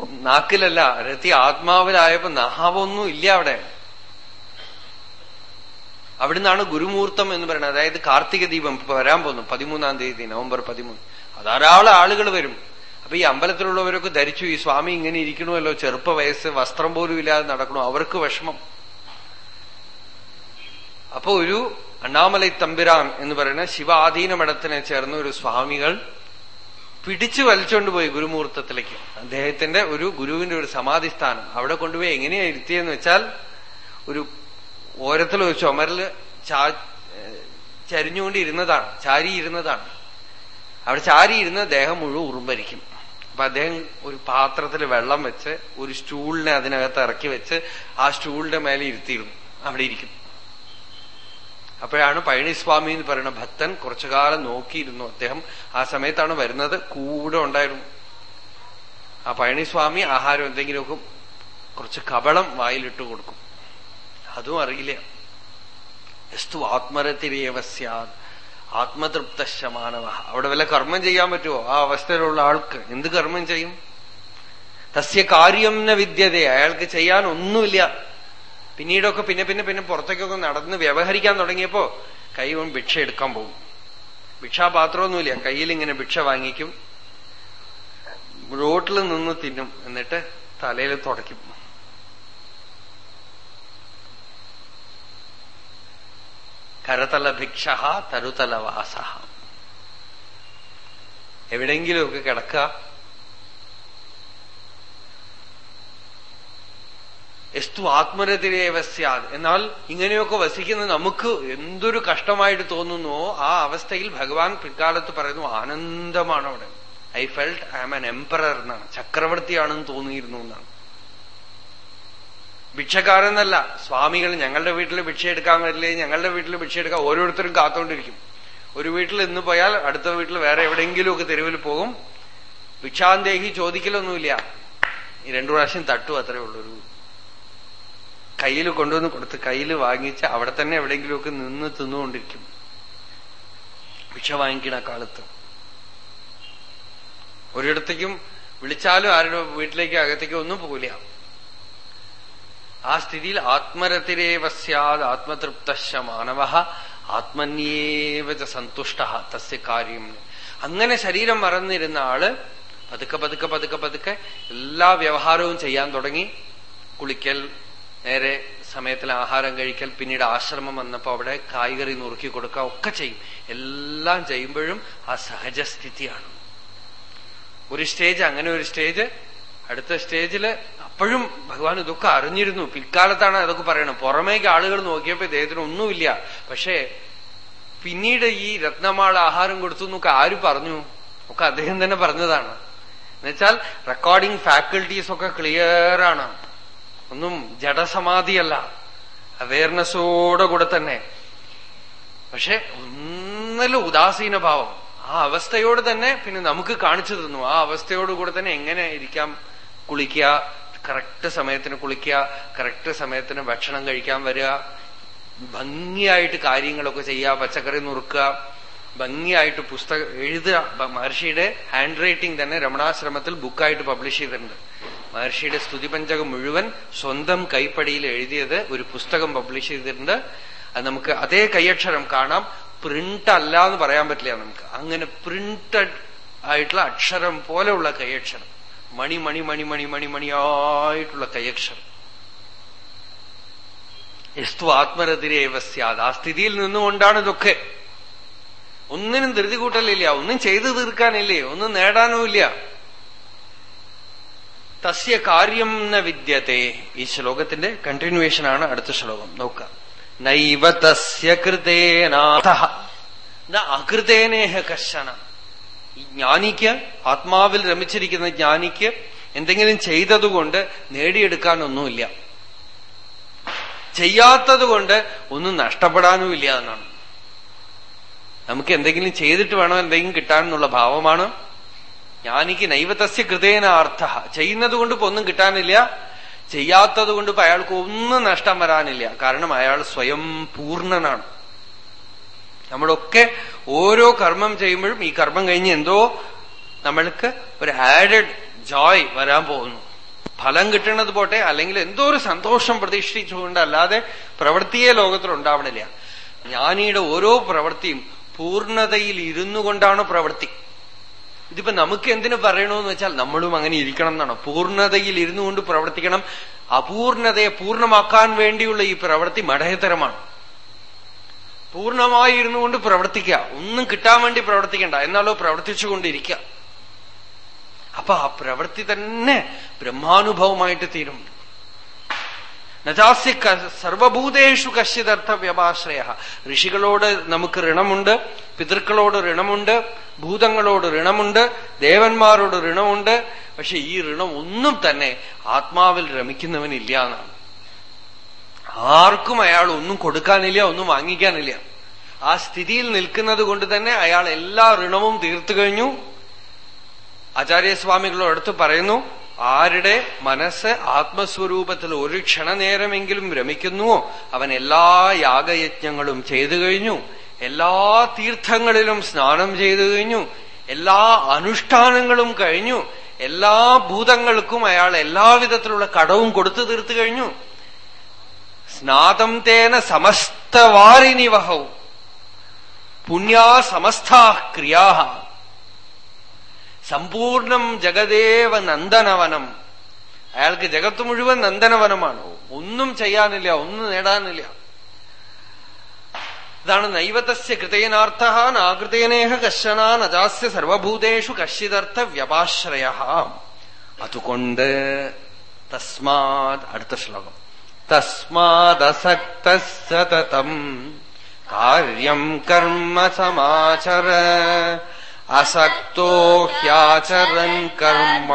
നാക്കിലല്ല രതി ആത്മാവിലായപ്പോ നഹാവൊന്നും ഇല്ല അവിടെ. അവിടുന്നാണ് ഗുരുമൂർത്തം എന്ന് പറയുന്നത്. അതായത് കാർത്തിക ദീപം വരാൻ പോകുന്നു. പതിമൂന്നാം തീയതി നവംബർ പതിമൂന്ന്. ധാരാളം ആളുകൾ വരും. അപ്പൊ ഈ അമ്പലത്തിലുള്ളവരൊക്കെ ധരിച്ചു ഈ സ്വാമി ഇങ്ങനെ ഇരിക്കണമല്ലോ ചെറുപ്പ വയസ്സ് വസ്ത്രം പോലും ഇല്ലാതെ നടക്കണു? അവർക്ക് വിഷമം. അപ്പൊ ഒരു അണ്ണാമലൈ തമ്പിരാൻ എന്ന് പറയുന്ന ശിവാധീന മഠത്തിനെ ചേർന്ന ഒരു സ്വാമികൾ പിടിച്ചു പോയി ഗുരുമുഹൂർത്തത്തിലേക്ക്. അദ്ദേഹത്തിന്റെ ഒരു ഗുരുവിന്റെ ഒരു സമാധി സ്ഥാനം അവിടെ കൊണ്ടുപോയി എങ്ങനെയാ ഇരുത്തിയെന്ന് വെച്ചാൽ ഒരു ഓരത്തിൽ ഒരു ചുമരിൽ ചരിഞ്ഞുകൊണ്ടിരുന്നതാണ് ചാരിയിരുന്നതാണ്. അവിടെ ചാരിയിരുന്ന ദേഹം മുഴുവൻ ഉറുമ്പരിക്കും. അപ്പൊ അദ്ദേഹം ഒരു പാത്രത്തിൽ വെള്ളം വെച്ച് ഒരു സ്റ്റൂളിനെ അതിനകത്ത് ഇറക്കി വെച്ച് ആ സ്റ്റൂളിന്റെ മേലെ ഇരുത്തിയിരുന്നു അവിടെ ഇരിക്കും. അപ്പോഴാണ് പഴനിസ്വാമി എന്ന് പറയുന്ന ഭക്തൻ കുറച്ചു കാലം നോക്കിയിരുന്നു അദ്ദേഹം. ആ സമയത്താണ് വരുന്നത്. കൂടെ ഉണ്ടായിരുന്നു. ആ പഴനിസ്വാമി ആഹാരം എന്തെങ്കിലുമൊക്കെ കുറച്ച് കബളം വായിലിട്ട് കൊടുക്കും. അതും അറിയില്ല. എസ്തു ആത്മരത്തിരേവ സ്യാദ് ആത്മതൃപ്തശ മാനവ. അവിടെ വല്ല കർമ്മം ചെയ്യാൻ പറ്റുമോ? ആ അവസ്ഥയിലുള്ള ആൾക്ക് എന്ത് കർമ്മം ചെയ്യും? തസ്യ കാര്യം ന വിദ്യതേ. അയാൾക്ക് ചെയ്യാൻ ഒന്നുമില്ല പിന്നീടൊക്കെ പിന്നെ പിന്നെ പിന്നെ പുറത്തേക്കൊക്കെ നടന്ന് വ്യവഹരിക്കാൻ തുടങ്ങിയപ്പോ കൈ കൊണ്ട് ഭിക്ഷ എടുക്കാൻ പോകും. ഭിക്ഷാപാത്രമൊന്നുമില്ല. കയ്യിൽ ഇങ്ങനെ ഭിക്ഷ വാങ്ങിക്കും. റോട്ടിൽ നിന്ന് തിന്നും. എന്നിട്ട് തലയിൽ തുടയ്ക്കും. കരതല ഭിക്ഷ തരുതല വാസ എവിടെയെങ്കിലുമൊക്കെ കിടക്കുക. എസ്തു ആത്മരതിരേവ സ്യാദ് എന്നാൽ ഇങ്ങനെയൊക്കെ വസിക്കുന്ന നമുക്ക് എന്തൊരു കഷ്ടമായിട്ട് തോന്നുന്നുവോ ആ അവസ്ഥയിൽ ഭഗവാൻ പിൽക്കാലത്ത് പറയുന്നു ആനന്ദമാണ് അവിടെ. I felt I am an emperor എന്നാണ്. ചക്രവർത്തിയാണെന്ന് തോന്നിയിരുന്നു എന്നാണ്. ഭിക്ഷക്കാരെന്നല്ല സ്വാമികൾ ഞങ്ങളുടെ വീട്ടിൽ ഭിക്ഷ എടുക്കാൻ വരില്ലേ ഞങ്ങളുടെ വീട്ടിൽ ഭിക്ഷ എടുക്കാൻ ഓരോരുത്തരും കാത്തോണ്ടിരിക്കും. ഒരു വീട്ടിൽ ഇന്ന് പോയാൽ അടുത്ത വീട്ടിൽ വേറെ എവിടെയെങ്കിലുമൊക്കെ തെരുവിൽ പോകും. ഭിക്ഷാന്തേഹി ചോദിക്കലൊന്നുമില്ല. രണ്ടു പ്രാവശ്യം തട്ടു അത്രേ ഉള്ളൂ. കയ്യിൽ കൊണ്ടുവന്ന് കൊടുത്ത് കയ്യിൽ വാങ്ങിച്ച് അവിടെ തന്നെ എവിടെയെങ്കിലുമൊക്കെ നിന്ന് തിന്നുകൊണ്ടിരിക്കും. ഭിക്ഷ വാങ്ങിക്കണ കാലത്ത്. ഒരിടത്തേക്കും വിളിച്ചാലും ആരുടെ വീട്ടിലേക്ക് അകത്തേക്ക് ഒന്നും പോകില്ല ആ സ്ഥിതിയിൽ ആത്മരതിരേവ സ്യാദ് ആത്മതൃപ്തശ മാനവ ആത്മന്യേവ സന്തുഷ്ട തസ്യ കാര്യം. അങ്ങനെ ശരീരം മറന്നിരുന്ന ആൾ പതുക്കെ പതുക്കെ പതുക്കെ പതുക്കെ എല്ലാ വ്യവഹാരവും ചെയ്യാൻ തുടങ്ങി. കുളിക്കൽ നേരെ സമയത്തിൽ ആഹാരം കഴിക്കൽ പിന്നീട് ആശ്രമം വന്നപ്പോ അവിടെ കായ്കറി നുറുക്കി കൊടുക്കുക ഒക്കെ ചെയ്യും. എല്ലാം ചെയ്യുമ്പോഴും ആ സഹജസ്ഥിതിയാണ്. ഒരു സ്റ്റേജ് അങ്ങനെ ഒരു സ്റ്റേജ് അടുത്ത സ്റ്റേജിൽ അപ്പോഴും ഭഗവാൻ ഇതൊക്കെ അറിഞ്ഞിരുന്നു. പിൽക്കാലത്താണ് അതൊക്കെ പറയണം പുറമേക്ക് ആളുകൾ നോക്കിയപ്പോ ഇദ്ദേഹത്തിന് ഒന്നുമില്ല. പക്ഷേ പിന്നീട് ഈ രത്നമാൾ ആഹാരം കൊടുത്തു എന്നൊക്കെ ആര് പറഞ്ഞു? ഒക്കെ അദ്ദേഹം തന്നെ പറഞ്ഞതാണ്. എന്നുവെച്ചാൽ റെക്കോർഡിംഗ് ഫാക്കൽറ്റീസ് ഒക്കെ ക്ലിയർ ആണ്. ഒന്നും ജഡസമാധിയല്ല. അവയർനെസ്സോടെ കൂടെ തന്നെ. പക്ഷെ ഒന്നലും ഉദാസീന ഭാവം. ആ അവസ്ഥയോട് തന്നെ പിന്നെ നമുക്ക് കാണിച്ചു തന്നു. ആ അവസ്ഥയോടുകൂടെ തന്നെ എങ്ങനെ ഇരിക്കാം? കുളിക്കുക കറക്റ്റ് സമയത്തിന് കുളിക്കുക കറക്റ്റ് സമയത്തിന് ഭക്ഷണം കഴിക്കാൻ വരിക ഭംഗിയായിട്ട് കാര്യങ്ങളൊക്കെ ചെയ്യുക പച്ചക്കറി നുറുക്കുക ഭംഗിയായിട്ട് പുസ്തകം എഴുതുക. മഹർഷിയുടെ ഹാൻഡ് റൈറ്റിംഗ് തന്നെ രമണാശ്രമത്തിൽ ബുക്കായിട്ട് പബ്ലിഷ് ചെയ്തിട്ടുണ്ട്. മഹർഷിയുടെ സ്തുതിപഞ്ചകം മുഴുവൻ സ്വന്തം കൈപ്പടിയിൽ എഴുതിയത് ഒരു പുസ്തകം പബ്ലിഷ് ചെയ്തിട്ടുണ്ട്. അത് നമുക്ക് അതേ കൈയക്ഷരം കാണാം. പ്രിന്റ് അല്ല എന്ന് പറയാൻ പറ്റില്ല നമുക്ക്. അങ്ങനെ പ്രിന്റഡ് ആയിട്ടുള്ള അക്ഷരം പോലെയുള്ള കൈയക്ഷരം. മണി മണി മണി മണി മണി മണിയായിട്ടുള്ള കൈയക്ഷരം. എസ്തു ആത്മരതിരേവ സ്യാദ്. ആ സ്ഥിതിയിൽ നിന്നുകൊണ്ടാണ് ഇതൊക്കെ. ഒന്നിനും ധൃതി കൂട്ടലില്ല ഒന്നും ചെയ്തു തീർക്കാനില്ലേ? ഒന്നും നേടാനുമില്ല. തസ്യ കാര്യം ന വിദ്യത്തെ. ഈ ശ്ലോകത്തിന്റെ കണ്ടിന്യൂവേഷൻ ആണ് അടുത്ത ശ്ലോകം. നോക്കുക. നൈവ തസ്യ കൃതേനാഥ അകൃതേനേഹ കർശന. ഈ ജ്ഞാനിക്ക് ആത്മാവിൽ രമിച്ചിരിക്കുന്ന ജ്ഞാനിക്ക് എന്തെങ്കിലും ചെയ്തതുകൊണ്ട് നേടിയെടുക്കാനൊന്നുമില്ല. ചെയ്യാത്തത് കൊണ്ട് ഒന്നും നഷ്ടപ്പെടാനുമില്ല എന്നാണ്. നമുക്ക് എന്തെങ്കിലും ചെയ്തിട്ട് വേണോ എന്തെങ്കിലും കിട്ടാനെന്നുള്ള ഭാവമാണ് ജ്ഞാനിക്ക് നൈവതസ്യ കൃതേന അർത്ഥ. ചെയ്യുന്നത് കൊണ്ട് ഇപ്പൊ ഒന്നും കിട്ടാനില്ല. ചെയ്യാത്തത് കൊണ്ട് ഇപ്പൊ അയാൾക്ക് ഒന്നും നഷ്ടം വരാനില്ല. കാരണം അയാൾ സ്വയം പൂർണനാണ്. നമ്മളൊക്കെ ഓരോ കർമ്മം ചെയ്യുമ്പോഴും ഈ കർമ്മം കഴിഞ്ഞ് എന്തോ നമ്മൾക്ക് ഒരു ആഡഡ് ജോയ് വരാൻ പോകുന്നു. ഫലം കിട്ടുന്നത് പോട്ടെ അല്ലെങ്കിൽ എന്തോ ഒരു സന്തോഷം പ്രതീക്ഷിച്ചുകൊണ്ട് അല്ലാതെ പ്രവൃത്തിയെ ലോകത്തിൽ ഉണ്ടാവണില്ല. ജ്ഞാനിയുടെ ഓരോ പ്രവൃത്തിയും പൂർണതയിൽ ഇരുന്നു കൊണ്ടാണ് പ്രവൃത്തി. ഇതിപ്പോ നമുക്ക് എന്തിനു പറയണമെന്ന് വെച്ചാൽ നമ്മളും അങ്ങനെ ഇരിക്കണം എന്നാണ്. പൂർണതയിൽ ഇരുന്നു കൊണ്ട് പ്രവർത്തിക്കണം. അപൂർണതയെ പൂർണമാക്കാൻ വേണ്ടിയുള്ള ഈ പ്രവൃത്തി മടയതരമാണ് പൂർണമായി ഇരുന്നു കൊണ്ട് പ്രവർത്തിക്കുക. ഒന്നും കിട്ടാൻ വേണ്ടി പ്രവർത്തിക്കണ്ട. എന്നാലോ പ്രവർത്തിച്ചുകൊണ്ടിരിക്കുക അപ്പൊ ആ പ്രവൃത്തി തന്നെ ബ്രഹ്മാനുഭവമായിട്ട് തീരും. നജാസ്യ സർവഭൂതേഷു കശ്യതർത്ഥ വ്യപാശ്രയ ഋഷികളോട് നമുക്ക് ഋണമുണ്ട് പിതൃക്കളോട് ഋണമുണ്ട് ഭൂതങ്ങളോട് ഋണമുണ്ട് ദേവന്മാരോട് ഋണമുണ്ട്. പക്ഷെ ഈ ഋണം ഒന്നും തന്നെ ആത്മാവിൽ രമിക്കുന്നവനില്ല എന്നാണ്. ആർക്കും അയാൾ ഒന്നും കൊടുക്കാനില്ല ഒന്നും വാങ്ങിക്കാനില്ല. ആ സ്ഥിതിയിൽ നിൽക്കുന്നത് കൊണ്ട് തന്നെ അയാൾ എല്ലാ ഋണവും തീർത്തു കഴിഞ്ഞു. ആചാര്യസ്വാമികളോടടുത്ത് പറയുന്നു ആരുടെ മനസ്സ് ആത്മസ്വരൂപത്തിൽ ഒരു ക്ഷണനേരമെങ്കിലും രമിക്കുന്നുവോ അവൻ എല്ലാ യാഗയജ്ഞങ്ങളും ചെയ്തു കഴിഞ്ഞു. എല്ലാ തീർത്ഥങ്ങളിലും സ്നാനം ചെയ്തു കഴിഞ്ഞു. എല്ലാ അനുഷ്ഠാനങ്ങളും കഴിഞ്ഞു. എല്ലാ ഭൂതങ്ങൾക്കും അയാൾ എല്ലാവിധത്തിലുള്ള കടവും കൊടുത്തു തീർത്തു കഴിഞ്ഞു. സ്നാതം തേന സമസ്തവാരിനിവഹവും പുണ്യാ സമസ്താ ക്രിയാ സമ്പൂർണം ജഗദേവ നന്ദനവനം. അയാൾക്ക് ജഗത്ത് മുഴുവൻ നന്ദനവനമാണ്. ഒന്നും ചെയ്യാനില്ല ഒന്നും നേടാനില്ല. ഇതാണ് നൈവതസ്യ കൃതയനാർത്ഥ നാകൃതേനേഹ കശന നജാസ്യ സർവഭൂതേഷു കശ്യതർത്ഥ വ്യപാശ്രയ. അതുകൊണ്ട് തസ്മാത് അടുത്ത ശ്ലോകം. തസ്മാദസക്ത സതതം കാര്യം കർമ്മ സമാചര. അസക്തോ ഹ്യാചരൻ കർമ്മ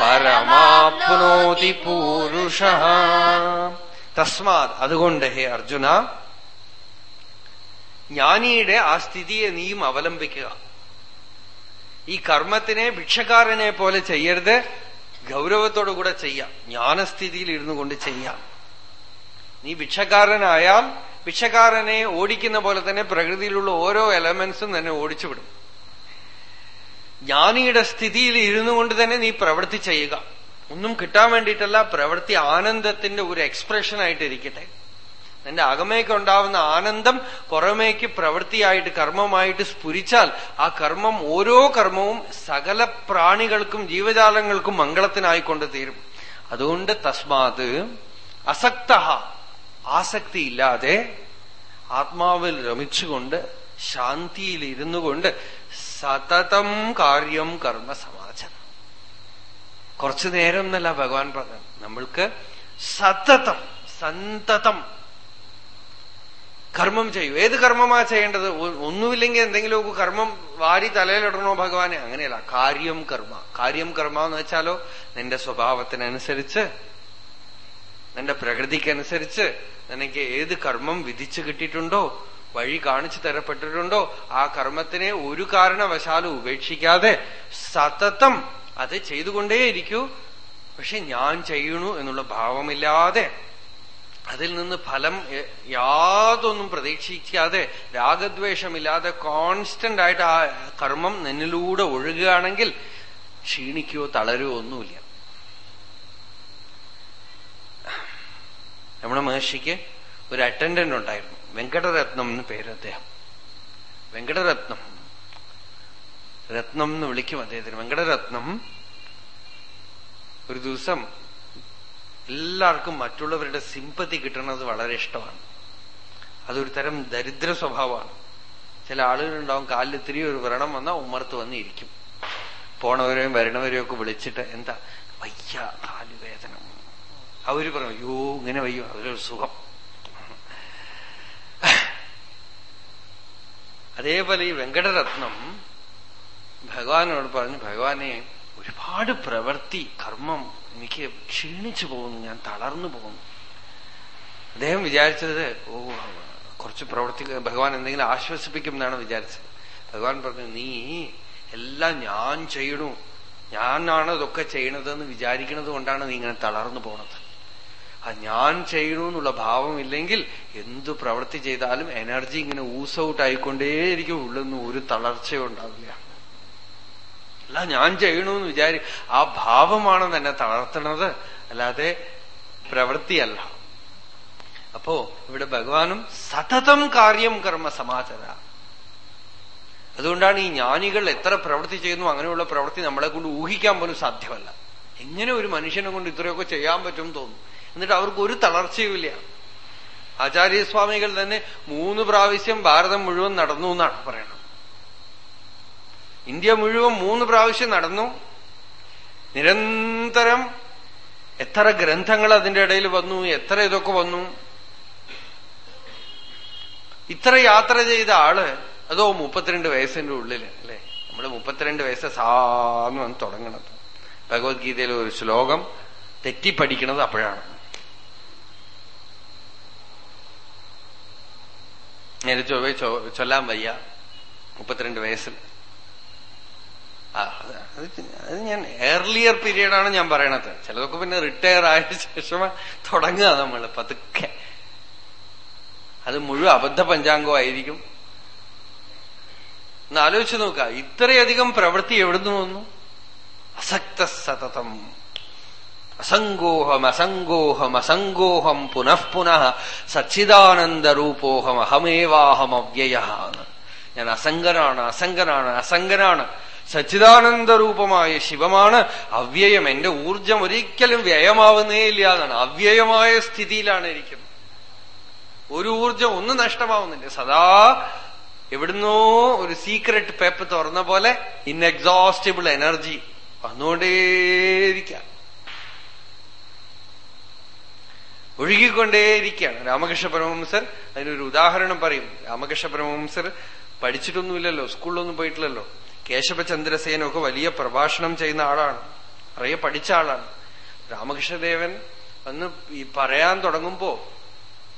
പരമാപ്നോതി പൂരുഷ തസ്മാത് അതുകൊണ്ട് ഹേ അർജുന ജ്ഞാനിയുടെ ആ സ്ഥിതിയെ നീയും അവലംബിക്കുക. ഈ കർമ്മത്തിനെ ഭിക്ഷക്കാരനെ പോലെ ചെയ്യരുത് ഗൗരവത്തോടു കൂടെ ചെയ്യാം ജ്ഞാനസ്ഥിതിയിൽ ഇരുന്നു കൊണ്ട് ചെയ്യാം നീ ഭിക്ഷക്കാരനായാൽ ഭിക്ഷക്കാരനെ ഓടിക്കുന്ന പോലെ തന്നെ പ്രകൃതിയിലുള്ള ഓരോ എലമെന്റ്സും തന്നെ ഓടിച്ചുവിടും ജ്ഞാനിയുടെ സ്ഥിതിയിൽ ഇരുന്നു കൊണ്ട് തന്നെ നീ പ്രവൃത്തി ചെയ്യുക. ഒന്നും കിട്ടാൻ വേണ്ടിയിട്ടല്ല പ്രവൃത്തി ആനന്ദത്തിന്റെ ഒരു എക്സ്പ്രഷൻ ആയിട്ട് ഇരിക്കട്ടെ നിന്റെ അകമേക്ക് ഉണ്ടാവുന്ന ആനന്ദം പുറമേക്ക് പ്രവൃത്തിയായിട്ട് കർമ്മമായിട്ട് സ്ഫുരിച്ചാൽ ആ കർമ്മം ഓരോ കർമ്മവും സകല പ്രാണികൾക്കും ജീവജാലങ്ങൾക്കും മംഗളത്തിനായിക്കൊണ്ട് തീരും. അതുകൊണ്ട് തസ്മാത് അസക്ത ആസക്തിയില്ലാതെ ആത്മാവിൽ രമിച്ചുകൊണ്ട് ശാന്തിയിൽ ഇരുന്നു കൊണ്ട് സതതം കാര്യം കർമ്മ സമാചനം കുറച്ചു നേരം എന്നല്ല ഭഗവാൻ പറഞ്ഞു നമ്മൾക്ക് സതതം സന്തതം കർമ്മം ചെയ്യൂ. ഏത് കർമ്മമാ ചെയ്യേണ്ടത്? ഒന്നുമില്ലെങ്കിൽ എന്തെങ്കിലുമൊക്കെ കർമ്മം വാരി തലയിലിടണോ ഭഗവാനെ? അങ്ങനെയല്ല. കാര്യം കർമ്മ. കാര്യം കർമ്മ എന്ന് വെച്ചാലോ നിന്റെ സ്വഭാവത്തിനനുസരിച്ച് നിന്റെ പ്രകൃതിക്കനുസരിച്ച് നിനക്ക് ഏത് കർമ്മം വിധിച്ചു കിട്ടിയിട്ടുണ്ടോ വഴി കാണിച്ചു തരപ്പെട്ടിട്ടുണ്ടോ? ആ കർമ്മത്തിനെ ഒരു കാരണവശാലും ഉപേക്ഷിക്കാതെ സതതം അത് ചെയ്തുകൊണ്ടേയിരിക്കൂ. പക്ഷെ ഞാൻ ചെയ്യണു എന്നുള്ള ഭാവമില്ലാതെ അതിൽ നിന്ന് ഫലം യാതൊന്നും പ്രതീക്ഷിക്കാതെ രാഗദ്വേഷമില്ലാതെ കോൺസ്റ്റന്റ് ആയിട്ട് ആ കർമ്മം നിന്നിലൂടെ ഒഴുകുകയാണെങ്കിൽ ക്ഷീണിക്കുകയോ തളരുകയോ ഒന്നുമില്ല. നമ്മുടെ മഹർഷിക്ക് ഒരു അറ്റൻഡന്റ് ഉണ്ടായിരുന്നു. വെങ്കടരത്നം എന്ന് പേര് അദ്ദേഹം. വെങ്കടരത്നം. രത്നം എന്ന് വിളിക്കും അദ്ദേഹത്തിന്. വെങ്കടരത്നം ഒരു ദിവസം എല്ലാവർക്കും മറ്റുള്ളവരുടെ സിമ്പതി കിട്ടുന്നത് വളരെ ഇഷ്ടമാണ്. അതൊരു തരം ദരിദ്ര സ്വഭാവമാണ്. ചില ആളുകളുണ്ടാവും കാലിൽ ഇത്തിരി ഒരു വ്രണം വന്നാൽ ഉമ്മർത്ത് വന്നിരിക്കും പോണവരെയും വരണവരെയും ഒക്കെ വിളിച്ചിട്ട് എന്താ? വയ്യ കാലുവേദന. അവർ പറഞ്ഞു അയ്യോ ഇങ്ങനെ വയ്യോ അതിലൊരു സുഖം. അതേപോലെ ഈ വെങ്കടരത്നം ഭഗവാനോട് പറഞ്ഞു ഭഗവാനെ ഒരുപാട് പ്രവൃത്തി കർമ്മം എനിക്ക് ക്ഷീണിച്ചു പോകുന്നു ഞാൻ തളർന്നു പോകുന്നു. അദ്ദേഹം വിചാരിച്ചത് ഓ കുറച്ച് പ്രവർത്തി ഭഗവാൻ എന്തെങ്കിലും ആശ്വസിപ്പിക്കും എന്നാണ് വിചാരിച്ചത്. ഭഗവാൻ പറഞ്ഞു നീ എല്ലാം ഞാൻ ചെയ്യണു. ഞാനാണ് ഇതൊക്കെ ചെയ്യണതെന്ന് വിചാരിക്കുന്നത് കൊണ്ടാണ് നീ ഇങ്ങനെ തളർന്നു പോണത്. ആ ഞാൻ ചെയ്യണു എന്നുള്ള ഭാവമില്ലെങ്കിൽ എന്തു പ്രവൃത്തി ചെയ്താലും എനർജി ഇങ്ങനെ ഊസ് ഔട്ട് ആയിക്കൊണ്ടേയിരിക്കും. ഉള്ളെന്ന് ഒരു തളർച്ചയും ഉണ്ടാവില്ല. അല്ല ഞാൻ ചെയ്യണമെന്ന് വിചാരി ആ ഭാവമാണ് തന്നെ തളർത്തണത്. അല്ലാതെ പ്രവൃത്തിയല്ല. അപ്പോ ഇവിടെ ഭഗവാനും സതതം കാര്യം കർമ്മ സമാചര. അതുകൊണ്ടാണ് ഈ ജ്ഞാനികൾ എത്ര പ്രവൃത്തി ചെയ്യുന്നു അങ്ങനെയുള്ള പ്രവൃത്തി നമ്മളെ കൊണ്ട് ഊഹിക്കാൻ പോലും സാധ്യമല്ല. എങ്ങനെ ഒരു മനുഷ്യനെ കൊണ്ട് ഇത്രയൊക്കെ ചെയ്യാൻ പറ്റും തോന്നും എന്നിട്ട് അവർക്ക് ഒരു തളർച്ചയുമില്ല ആചാര്യസ്വാമികൾ തന്നെ മൂന്ന് പ്രാവശ്യം ഭാരതം മുഴുവൻ നടന്നു എന്നാണ് പറയുന്നത് ഇന്ത്യ മുഴുവൻ മൂന്ന് പ്രാവശ്യം നടന്നു. നിരന്തരം എത്ര ഗ്രന്ഥങ്ങൾ അതിന്റെ ഇടയിൽ വന്നു എത്ര ഇതൊക്കെ വന്നു. ഇത്ര യാത്ര ചെയ്ത ആൾ അതോ മുപ്പത്തിരണ്ട് വയസ്സിന്റെ ഉള്ളിൽ അല്ലെ? നമ്മൾ മുപ്പത്തിരണ്ട് വയസ്സ് സാന്ന് വന്ന് തുടങ്ങണത്. ഭഗവത്ഗീതയിലെ ഒരു ശ്ലോകം തെറ്റിപ്പഠിക്കണത് അപ്പോഴാണ്. ഞാൻ ചൊവ്വ ചൊല്ലാൻ വയ്യ. മുപ്പത്തിരണ്ട് വയസ്സിൽ. അത് ഞാൻ ഏർലിയർ പീരീഡാണ് ഞാൻ പറയണത്. ചിലതൊക്കെ പിന്നെ റിട്ടയർ ആയ ശേഷം തുടങ്ങുക നമ്മൾ പതുക്കെ. അത് മുഴുവൻ അബദ്ധ പഞ്ചാംഗമായിരിക്കും ഒന്ന് ആലോചിച്ച് നോക്കുക. ഇത്രയധികം പ്രവൃത്തി എവിടുന്ന് വന്നു? അസക്ത സതതം അസംഗോഹം അസംഗോഹം അസംഗോഹം പുനഃ പുനഃ സച്ചിദാനന്ദരൂപോഹം അഹമേവാഹം അവ്യയ ഞാൻ അസംഗനാണ് അസംഗനാണ് അസംഗനാണ്. സച്ചിദാനന്ദരൂപമായ ശിവമാണ് അവ്യയം. എന്റെ ഊർജം ഒരിക്കലും വ്യയമാവുന്നേ ഇല്ല എന്നാണ് അവ്യയമായ സ്ഥിതിയിലാണ് ഇരിക്കുന്നത്. ഒരു ഊർജം ഒന്നും നഷ്ടമാവുന്നില്ല. സദാ എവിടുന്നോ ഒരു സീക്രട്ട് പേപ്പർ തുറന്ന പോലെ ഇൻഎക്സോസ്റ്റിബിൾ എനർജി വന്നുകൊണ്ടേയിരിക്കാം. ഒഴുകിക്കൊണ്ടേയിരിക്കുകയാണ്. രാമകൃഷ്ണ പരമഹംസർ അതിനൊരു ഉദാഹരണം പറയും. രാമകൃഷ്ണ പരമഹംസർ പഠിച്ചിട്ടൊന്നുമില്ലല്ലോ സ്കൂളിലൊന്നും പോയിട്ടില്ലല്ലോ. കേശവചന്ദ്രസേനൊക്കെ വലിയ പ്രഭാഷണം ചെയ്യുന്ന ആളാണ്. നിറയെ പഠിച്ച ആളാണ്. രാമകൃഷ്ണദേവൻ അന്ന് ഈ പറയാൻ തുടങ്ങുമ്പോ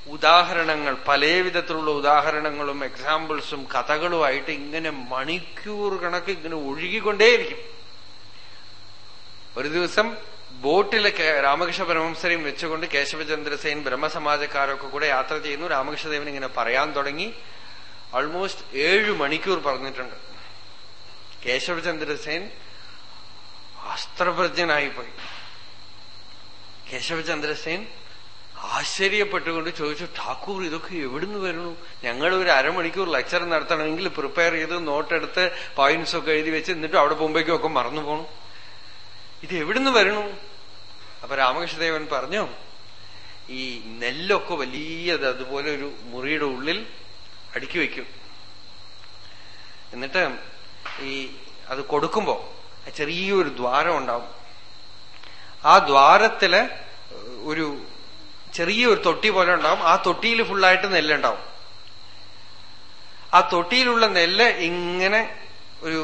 ഉദാഹരണങ്ങൾ പല വിധത്തിലുള്ള ഉദാഹരണങ്ങളും എക്സാമ്പിൾസും കഥകളുമായിട്ട് ഇങ്ങനെ മണിക്കൂർ കണക്ക് ഇങ്ങനെ ഒഴുകിക്കൊണ്ടേയിരിക്കും. ഒരു ദിവസം ബോട്ടിൽ രാമകൃഷ്ണ പരമംസരെയും വെച്ചുകൊണ്ട് കേശവചന്ദ്രസേൻ ബ്രഹ്മസമാജക്കാരൊക്കെ കൂടെ യാത്ര ചെയ്യുന്നു. രാമകൃഷ്ണദേവൻ ഇങ്ങനെ പറയാൻ തുടങ്ങി. ഓൾമോസ്റ്റ് ഏഴു മണിക്കൂർ പറഞ്ഞിട്ടുണ്ട്. കേശവചന്ദ്രസേൻ അസ്ത്രപ്രജ്ഞനായിപ്പോയി. കേശവചന്ദ്രസേൻ ആശ്ചര്യപ്പെട്ടുകൊണ്ട് ചോദിച്ചു ഠാക്കൂർ ഇതൊക്കെ എവിടുന്ന് വരുന്നു? ഞങ്ങൾ ഒരു അരമണിക്കൂർ ലെക്ചർ നടത്തണമെങ്കിൽ പ്രിപ്പയർ ചെയ്ത് നോട്ടെടുത്ത് പോയിന്റ്സ് ഒക്കെ എഴുതി വെച്ച് എന്നിട്ട് അവിടെ പോകുമ്പോഴേക്കും ഒക്കെ മറന്നു പോണു ഇത് എവിടുന്ന് വരണു അപ്പൊ രാമകൃഷ്ണദേവൻ പറഞ്ഞു ഈ നെല്ലൊക്കെ വലിയത് അതുപോലെ ഒരു മുറിയുടെ ഉള്ളിൽ അടുക്കി വയ്ക്കും. എന്നിട്ട് ഈ അത് കൊടുക്കുമ്പോ ചെറിയൊരു ദ്വാരം ഉണ്ടാവും. ആ ദ്വാരത്തിൽ ഒരു ചെറിയൊരു തൊട്ടി പോലെ ഉണ്ടാവും. ആ തൊട്ടിയിൽ ഫുള്ളായിട്ട് നെല്ലുണ്ടാവും. ആ തൊട്ടിയിലുള്ള നെല്ല് ഇങ്ങനെ ഒരു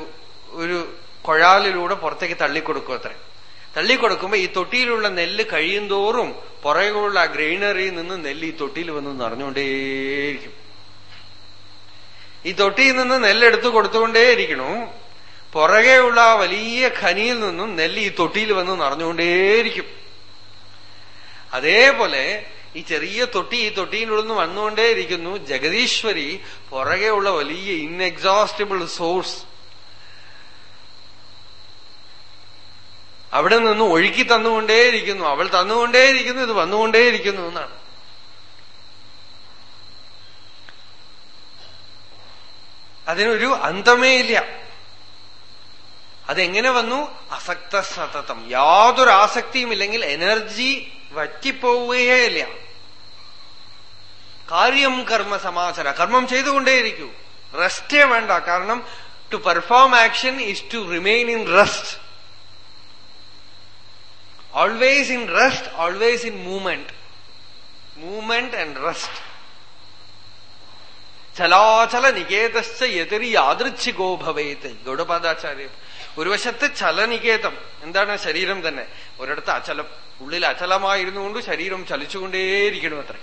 ഒരു കൊഴാലിലൂടെ പുറത്തേക്ക് തള്ളിക്കൊടുക്കും അത്ര. തള്ളിക്കൊടുക്കുമ്പോ ഈ തൊട്ടിയിലുള്ള നെല്ല് കഴിയുന്തോറും പുറകെയുള്ള ആ ഗ്രെയിനറിയിൽ നിന്ന് നെല്ല് ഈ തൊട്ടിയിൽ വന്ന് നിറഞ്ഞുകൊണ്ടേയിരിക്കും. ഈ തൊട്ടിയിൽ നിന്ന് നെല്ലെടുത്ത് കൊടുത്തുകൊണ്ടേയിരിക്കണു. പുറകെയുള്ള ആ വലിയ ഖനിയിൽ നിന്നും നെല്ല് ഈ തൊട്ടിയിൽ വന്ന് നിറഞ്ഞുകൊണ്ടേയിരിക്കും. അതേപോലെ ഈ ചെറിയ തൊട്ടി ഈ തൊട്ടിയിനുള്ളിൽ നിന്ന് വന്നുകൊണ്ടേയിരിക്കുന്നു. ജഗദീശ്വരി പുറകെയുള്ള വലിയ ഇൻഎക്സോസ്റ്റബിൾ സോഴ്സ് അവിടെ നിന്ന് ഒഴുക്കി തന്നുകൊണ്ടേയിരിക്കുന്നു. അവൾ തന്നുകൊണ്ടേയിരിക്കുന്നു ഇത് വന്നുകൊണ്ടേയിരിക്കുന്നു എന്നാണ്. അതിനൊരു അന്തമേ ഇല്ല. അതെങ്ങനെ വന്നു? അസക്ത സതതം യാതൊരു ആസക്തിയും ഇല്ലെങ്കിൽ എനർജി വറ്റിപ്പോവുകയേ ഇല്ല. കാര്യം കർമ്മ സമാചര കർമ്മം ചെയ്തുകൊണ്ടേയിരിക്കൂ. റെസ്റ്റേ വേണ്ട. കാരണം to perform action is to remain in rest always in rest always in movement movement and rest ചലാചല നികേതശ്ച എതിരി യാദൃച്ഛികോ ഭവേത്. ഗൗഡപാദാചാര്യ ഒരു വശത്ത് ചലനികേതം. എന്താണ് ശരീരം തന്നെ? ഒരിടത്ത് അചലം ഉള്ളിൽ അചലമായിരുന്നുകൊണ്ട് ശരീരം ചലിച്ചുകൊണ്ടേയിരിക്കണം അത്ര.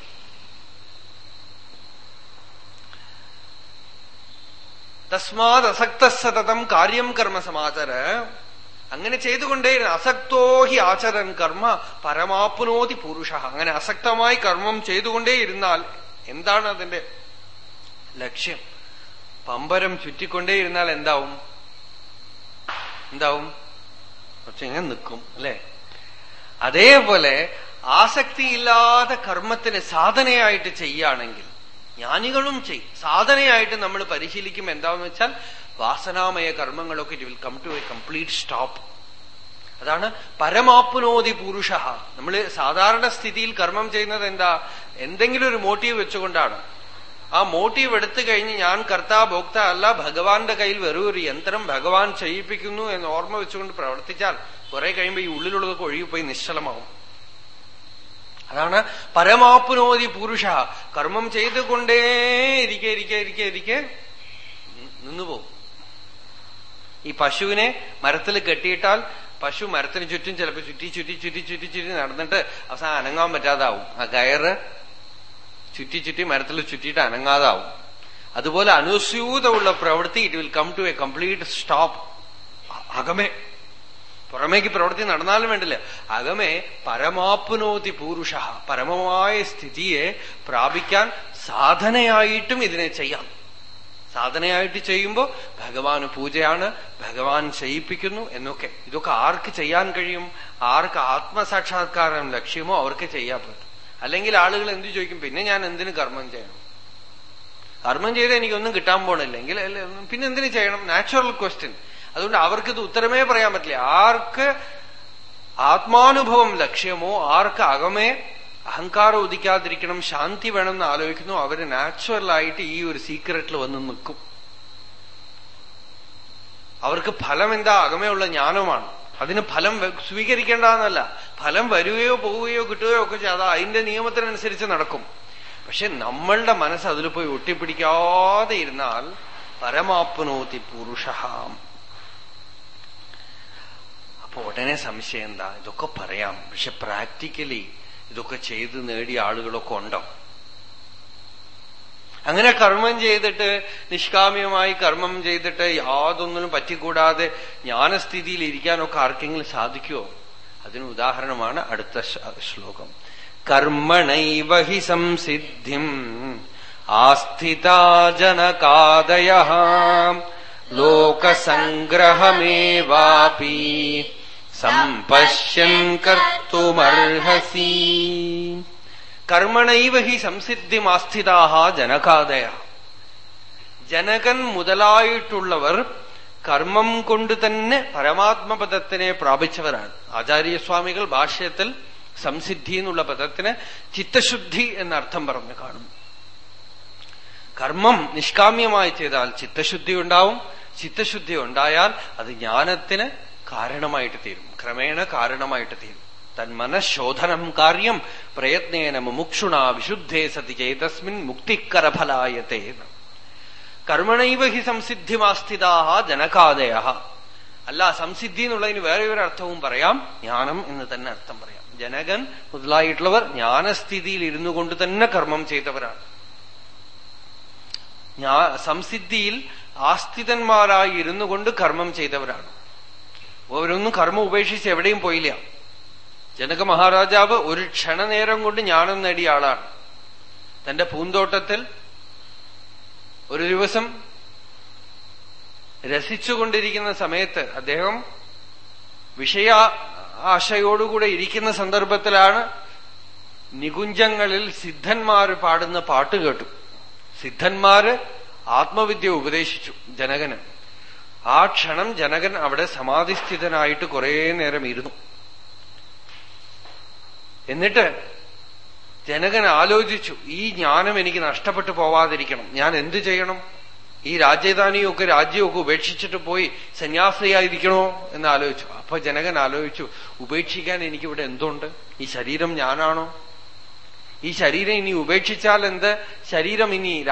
തസ്മാത് അസക്ത കാര്യം കർമ്മ സമാചര. അങ്ങനെ ചെയ്തുകൊണ്ടേ അസക്തോ ഹി ആചരൻ കർമ്മ പരമാപ്നോതി പുരുഷ. അങ്ങനെ അസക്തമായി കർമ്മം ചെയ്തുകൊണ്ടേയിരുന്നാൽ എന്താണ് അതിന്റെ ലക്ഷ്യം? പമ്പരം ചുറ്റിക്കൊണ്ടേയിരുന്നാൽ എന്താവും? എന്താവും? കുറച്ചിങ്ങനെ നിൽക്കും അല്ലെ? അതേപോലെ ആസക്തിയില്ലാതെ കർമ്മത്തിന് സാധനയായിട്ട് ചെയ്യുകയാണെങ്കിൽ ജ്ഞാനികളും ചെയ്യും സാധനയായിട്ട് നമ്മൾ പരിശീലിക്കും എന്താന്ന് വെച്ചാൽ വാസനാമയ കർമ്മങ്ങളൊക്കെ it will come to a complete stop അതാണ് പരമാപ്നോതി പുരുഷ. നമ്മൾ സാധാരണ സ്ഥിതിയിൽ കർമ്മം ചെയ്യുന്നത് എന്താ? എന്തെങ്കിലും ഒരു മോട്ടീവ് വെച്ചുകൊണ്ടാണ്. ആ മോട്ടീവ് എടുത്തു കഴിഞ്ഞ് ഞാൻ കർത്താ ഭോക്ത അല്ല ഭഗവാന്റെ കയ്യിൽ വെറും ഒരു യന്ത്രം ഭഗവാൻ ചെയ്യിപ്പിക്കുന്നു എന്ന് ഓർമ്മ വെച്ചുകൊണ്ട് പ്രവർത്തിച്ചാൽ കുറെ കഴിയുമ്പോൾ ഈ ഉള്ളിലുള്ളതൊക്കെ ഒഴുകിപ്പോയി നിശ്ചലമാവും. അതാണ് പരമാപ്നോതി പുരുഷ. കർമ്മം ചെയ്തുകൊണ്ടേ ഇരിക്കെ ഇരിക്കെ ഇരിക്കെ ഇരിക്കെ നിന്നുപോകും. ഈ പശുവിനെ മരത്തിൽ കെട്ടിയിട്ടാൽ പശു മരത്തിന് ചുറ്റും ചിലപ്പോൾ ചുറ്റി ചുറ്റി ചുറ്റി ചുറ്റി ചുറ്റി നടന്നിട്ട് അവസാനം അനങ്ങാൻ പറ്റാതാവും. ആ കയറ് ചുറ്റി ചുറ്റി മരത്തിൽ ചുറ്റിയിട്ട് അനങ്ങാതാവും. അതുപോലെ അനുസ്യൂതമുള്ള പ്രവൃത്തി it will come to a complete stop അകമേ. പുറമേക്ക് പ്രവൃത്തി നടന്നാലും വേണ്ടില്ല. അകമേ പരമാപ്നോതി പൂരുഷ. പരമമായ സ്ഥിതിയെ പ്രാപിക്കാൻ സാധനയായിട്ടും ഇതിനെ ചെയ്യാം. സാധനയായിട്ട് ചെയ്യുമ്പോൾ ഭഗവാന് പൂജയാണ് ഭഗവാൻ ചെയ്യിപ്പിക്കുന്നു എന്നൊക്കെ. ഇതൊക്കെ ആർക്ക് ചെയ്യാൻ കഴിയും? ആർക്ക് ആത്മസാക്ഷാത്കാരം ലക്ഷ്യമോ അവർക്ക് ചെയ്യാൻ പറ്റും. അല്ലെങ്കിൽ ആളുകൾ എന്ത് ചോദിക്കും? പിന്നെ ഞാൻ എന്തിനു കർമ്മം ചെയ്യണം? കർമ്മം ചെയ്ത് എനിക്കൊന്നും കിട്ടാൻ പോണില്ലെങ്കിൽ പിന്നെ എന്തിനു ചെയ്യണം? നാച്ചുറൽ ക്വസ്റ്റ്യൻ അതുകൊണ്ട് അവർക്കിത് ഉത്തരമേ പറയാൻ പറ്റില്ല. ആർക്ക് ആത്മാനുഭവം ലക്ഷ്യമോ ആർക്ക് അകമേ അഹങ്കാരം ഉദിക്കാതിരിക്കണം ശാന്തി വേണമെന്ന് ആലോചിക്കുന്നു അവർ നാച്ചുറലായിട്ട് ഈ ഒരു സീക്രട്ടിൽ വന്ന് നിൽക്കും. അവർക്ക് ഫലം എന്താ? അകമയുള്ള ജ്ഞാനമാണ് അതിന് ഫലം സ്വീകരിക്കേണ്ടെന്നല്ല ഫലം വരികയോ പോവുകയോ കിട്ടുകയോ ഒക്കെ ചെയ്താൽ അതിന്റെ നിയമത്തിനനുസരിച്ച് നടക്കും. പക്ഷെ നമ്മളുടെ മനസ്സ് അതിൽ പോയി ഒട്ടിപ്പിടിക്കാതെ ഇരുന്നാൽ പരമാപ്നോതി പുരുഷ അപ്പൊ ഉടനെ സംശയം എന്താ? ഇതൊക്കെ പറയാം. പക്ഷെ പ്രാക്ടിക്കലി ഇതൊക്കെ ചെയ്ത് നേടിയ ആളുകളൊക്കെ ഉണ്ടോ? അങ്ങനെ കർമ്മം ചെയ്തിട്ട് നിഷ്കാമ്യമായി കർമ്മം ചെയ്തിട്ട് യാതൊന്നിനും പറ്റിക്കൂടാതെ ജ്ഞാനസ്ഥിതിയിൽ ഇരിക്കാനൊക്കെ ആർക്കെങ്കിലും സാധിക്കുമോ അതിന് ഉദാഹരണമാണ് അടുത്ത ശ്ലോകം. കർമ്മണൈവ ഹി സംസിദ്ധിം ആസ്ഥിതാജനകാദയ ലോകസംഗ്രഹമേവാപി. സംപശ്യൻ കർത്തുമർഹസി. കർമ്മണൈവ ഹി സംസിദ്ധിമാസ്ഥിതാഹ ജനകാദയ ജനകൻ മുതലായിട്ടുള്ളവർ കർമ്മം കൊണ്ട് തന്നെ പരമാത്മപദത്തിനെ പ്രാപിച്ചവരാണ്. ആചാര്യസ്വാമികൾ ഭാഷ്യത്തിൽ സംസിദ്ധി എന്നുള്ള പദത്തിന് ചിത്തശുദ്ധി എന്നർത്ഥം പറഞ്ഞു കാണും. കർമ്മം നിഷ്കാമ്യമായി ചെയ്താൽ ചിത്തശുദ്ധി ഉണ്ടാവും. ചിത്തശുദ്ധി ഉണ്ടായാൽ അത് ജ്ഞാനത്തിന് കാരണമായിട്ട് തീരും. ക്രമേണ കാരണമായിട്ട് തീരും. തന്മനഃശോധനം കാര്യം പ്രയത്നേന മുമുക്ഷുണ വിശുദ്ധേ സതി ചേതസ്മിൻ മുക്തിക്കരഫലായത്തെ കർമ്മണൈവ ഹി സംസിദ്ധിമാസ്ഥിതാഹ ജനകാദയ അല്ല സംസിദ്ധി എന്നുള്ളതിന് വേറെ ഒരു അർത്ഥവും പറയാം. ജ്ഞാനം എന്ന് തന്നെ അർത്ഥം പറയാം. ജനകൻ മുതലായിട്ടുള്ളവർ ജ്ഞാനസ്ഥിതിയിൽ ഇരുന്നു കൊണ്ട് തന്നെ കർമ്മം ചെയ്തവരാണ്. സംസിദ്ധിയിൽ ആസ്ഥിതന്മാരായി ഇരുന്നു കൊണ്ട് കർമ്മം ചെയ്തവരാണ്. അവരൊന്നും കർമ്മം ഉപേക്ഷിച്ച് എവിടെയും പോയില്ല. ജനക മഹാരാജാവ് ഒരു ക്ഷണനേരം കൊണ്ട് ജ്ഞാനം നേടിയ ആളാണ്. തന്റെ പൂന്തോട്ടത്തിൽ ഒരു ദിവസം രസിച്ചുകൊണ്ടിരിക്കുന്ന സമയത്ത് അദ്ദേഹം വിഷയ ആശയോടുകൂടെ ഇരിക്കുന്ന സന്ദർഭത്തിലാണ് നികുഞ്ചങ്ങളിൽ സിദ്ധന്മാര് പാടുന്ന പാട്ട് കേട്ടു. സിദ്ധന്മാര് ആത്മവിദ്യ ഉപദേശിച്ചു ജനകന്. ആ ക്ഷണം ജനകൻ അവിടെ സമാധിസ്ഥിതനായിട്ട് കുറേ നേരം ഇരുന്നു. എന്നിട്ട് ജനകൻ ആലോചിച്ചു ഈ ജ്ഞാനം എനിക്ക് നഷ്ടപ്പെട്ടു പോവാതിരിക്കണം. ഞാൻ എന്തു ചെയ്യണം? ഈ രാജ്യധാനിയൊക്കെ രാജ്യമൊക്കെ ഉപേക്ഷിച്ചിട്ട് പോയി സന്യാസിയായിരിക്കണോ എന്ന് ആലോചിച്ചു. അപ്പൊ ജനകൻ ആലോചിച്ചു ഉപേക്ഷിക്കാൻ എനിക്കിവിടെ എന്തുണ്ട്? ഈ ശരീരം ഞാനാണോ? ഈ ശരീരം ഇനി ഉപേക്ഷിച്ചാൽ എന്ത് ശരീരം ഇനി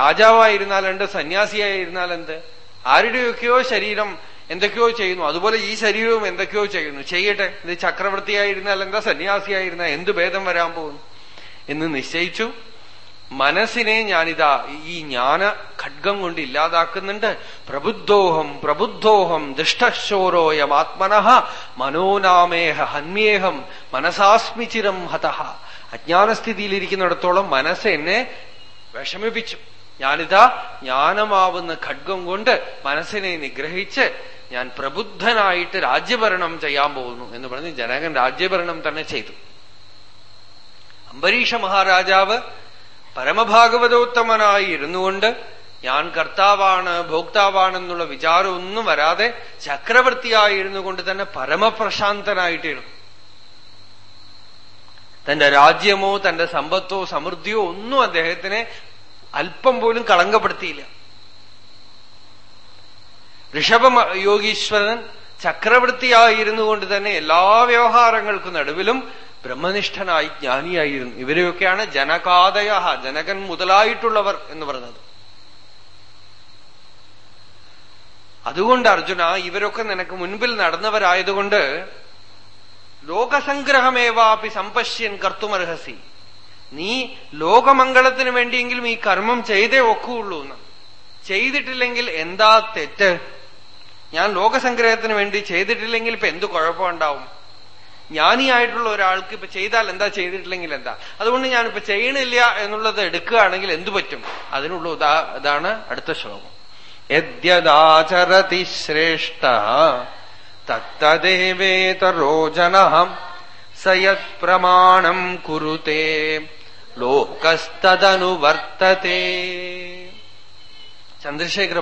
സന്യാസിയായിരുന്നാൽ എന്ത് ആരുടെയൊക്കെയോ ശരീരം എന്തൊക്കെയോ ചെയ്യുന്നു. അതുപോലെ ഈ ശരീരവും എന്തൊക്കെയോ ചെയ്യുന്നു. ചെയ്യട്ടെ ഇത് ചക്രവർത്തിയായിരുന്ന എന്താ സന്യാസിയായിരുന്ന എന്ത് ഭേദം വരാൻ പോകുന്നു? എന്ന് നിശ്ചയിച്ചു. മനസ്സിനെ ഞാനിതാ ഈ ജ്ഞാന ഖഡ്ഗം കൊണ്ട് ഇല്ലാതാക്കുന്നുണ്ട്. പ്രബുദ്ധോഹം പ്രബുദ്ധോഹം ദുഷ്ടശോരോയം ആത്മനഃ മനോനാമേഹ ഹന്യേഹം മനസാസ്മിചിരം ഹതഹ അജ്ഞാനസ്ഥിതിയിലിരിക്കുന്നിടത്തോളം മനസ്സ് എന്നെ വിഷമിപ്പിച്ചു. ഞാനിതാ ജ്ഞാനമാവുന്ന ഖഡ്ഗം കൊണ്ട് മനസ്സിനെ നിഗ്രഹിച്ച് ഞാൻ പ്രബുദ്ധനായിട്ട് രാജ്യഭരണം ചെയ്യാൻ പോകുന്നു എന്ന് പറഞ്ഞ് ജനകൻ രാജ്യഭരണം തന്നെ ചെയ്തു. അംബരീഷ മഹാരാജാവ് പരമഭാഗവതോത്തമനായി ഇരുന്നുകൊണ്ട് ഞാൻ കർത്താവാണ് ഭോക്താവാണെന്നുള്ള വിചാരമൊന്നും വരാതെ ചക്രവർത്തിയായിരുന്നു കൊണ്ട് തന്നെ പരമപ്രശാന്തനായിട്ടിരുന്നു തന്റെ രാജ്യമോ തന്റെ സമ്പത്തോ സമൃദ്ധിയോ ഒന്നും അദ്ദേഹത്തിനെ അല്പം പോലും കളങ്കപ്പെടുത്തിയില്ല. ഋഷഭ യോഗീശ്വരൻ ചക്രവർത്തിയായിരുന്നു കൊണ്ട് തന്നെ എല്ലാ വ്യവഹാരങ്ങൾക്കും നടുവിലും ബ്രഹ്മനിഷ്ഠനായി ജ്ഞാനിയായിരുന്നു. ഇവരെയൊക്കെയാണ് ജനകാദയ ജനകൻ മുതലായിട്ടുള്ളവർ എന്ന് പറഞ്ഞത്. അതുകൊണ്ട് അർജുന ഇവരൊക്കെ നിനക്ക് മുൻപിൽ നടന്നവരായതുകൊണ്ട് ലോകസംഗ്രഹമേവാപി സമ്പശ്യൻ കർത്തുമർഹസി. നീ ലോകമംഗളത്തിന് വേണ്ടിയെങ്കിലും ഈ കർമ്മം ചെയ്തേ ഒക്കുള്ളൂ എന്ന്. ചെയ്തിട്ടില്ലെങ്കിൽ എന്താ തെറ്റ്? ഞാൻ ലോകസംഗ്രഹത്തിന് വേണ്ടി ചെയ്തിട്ടില്ലെങ്കിൽ ഇപ്പൊ എന്ത് കുഴപ്പമുണ്ടാവും? ജ്ഞാനിയായിട്ടുള്ള ഒരാൾക്ക് ഇപ്പൊ ചെയ്താൽ എന്താ ചെയ്തിട്ടില്ലെങ്കിൽ എന്താ? അതുകൊണ്ട് ഞാനിപ്പോ ചെയ്യണില്ല എന്നുള്ളത് എടുക്കുകയാണെങ്കിൽ എന്തു പറ്റും? അതിനുള്ള ഉദാ ഇതാണ് അടുത്ത ശ്ലോകം. യദ്യദാചരതി ശ്രേഷ്ഠ തത്തദേവേതരോ ജന സയത് പ്രമാണം കുരുത്തെ ലോകസ്തനുവർത്തത്തെ ചന്ദ്രശേഖര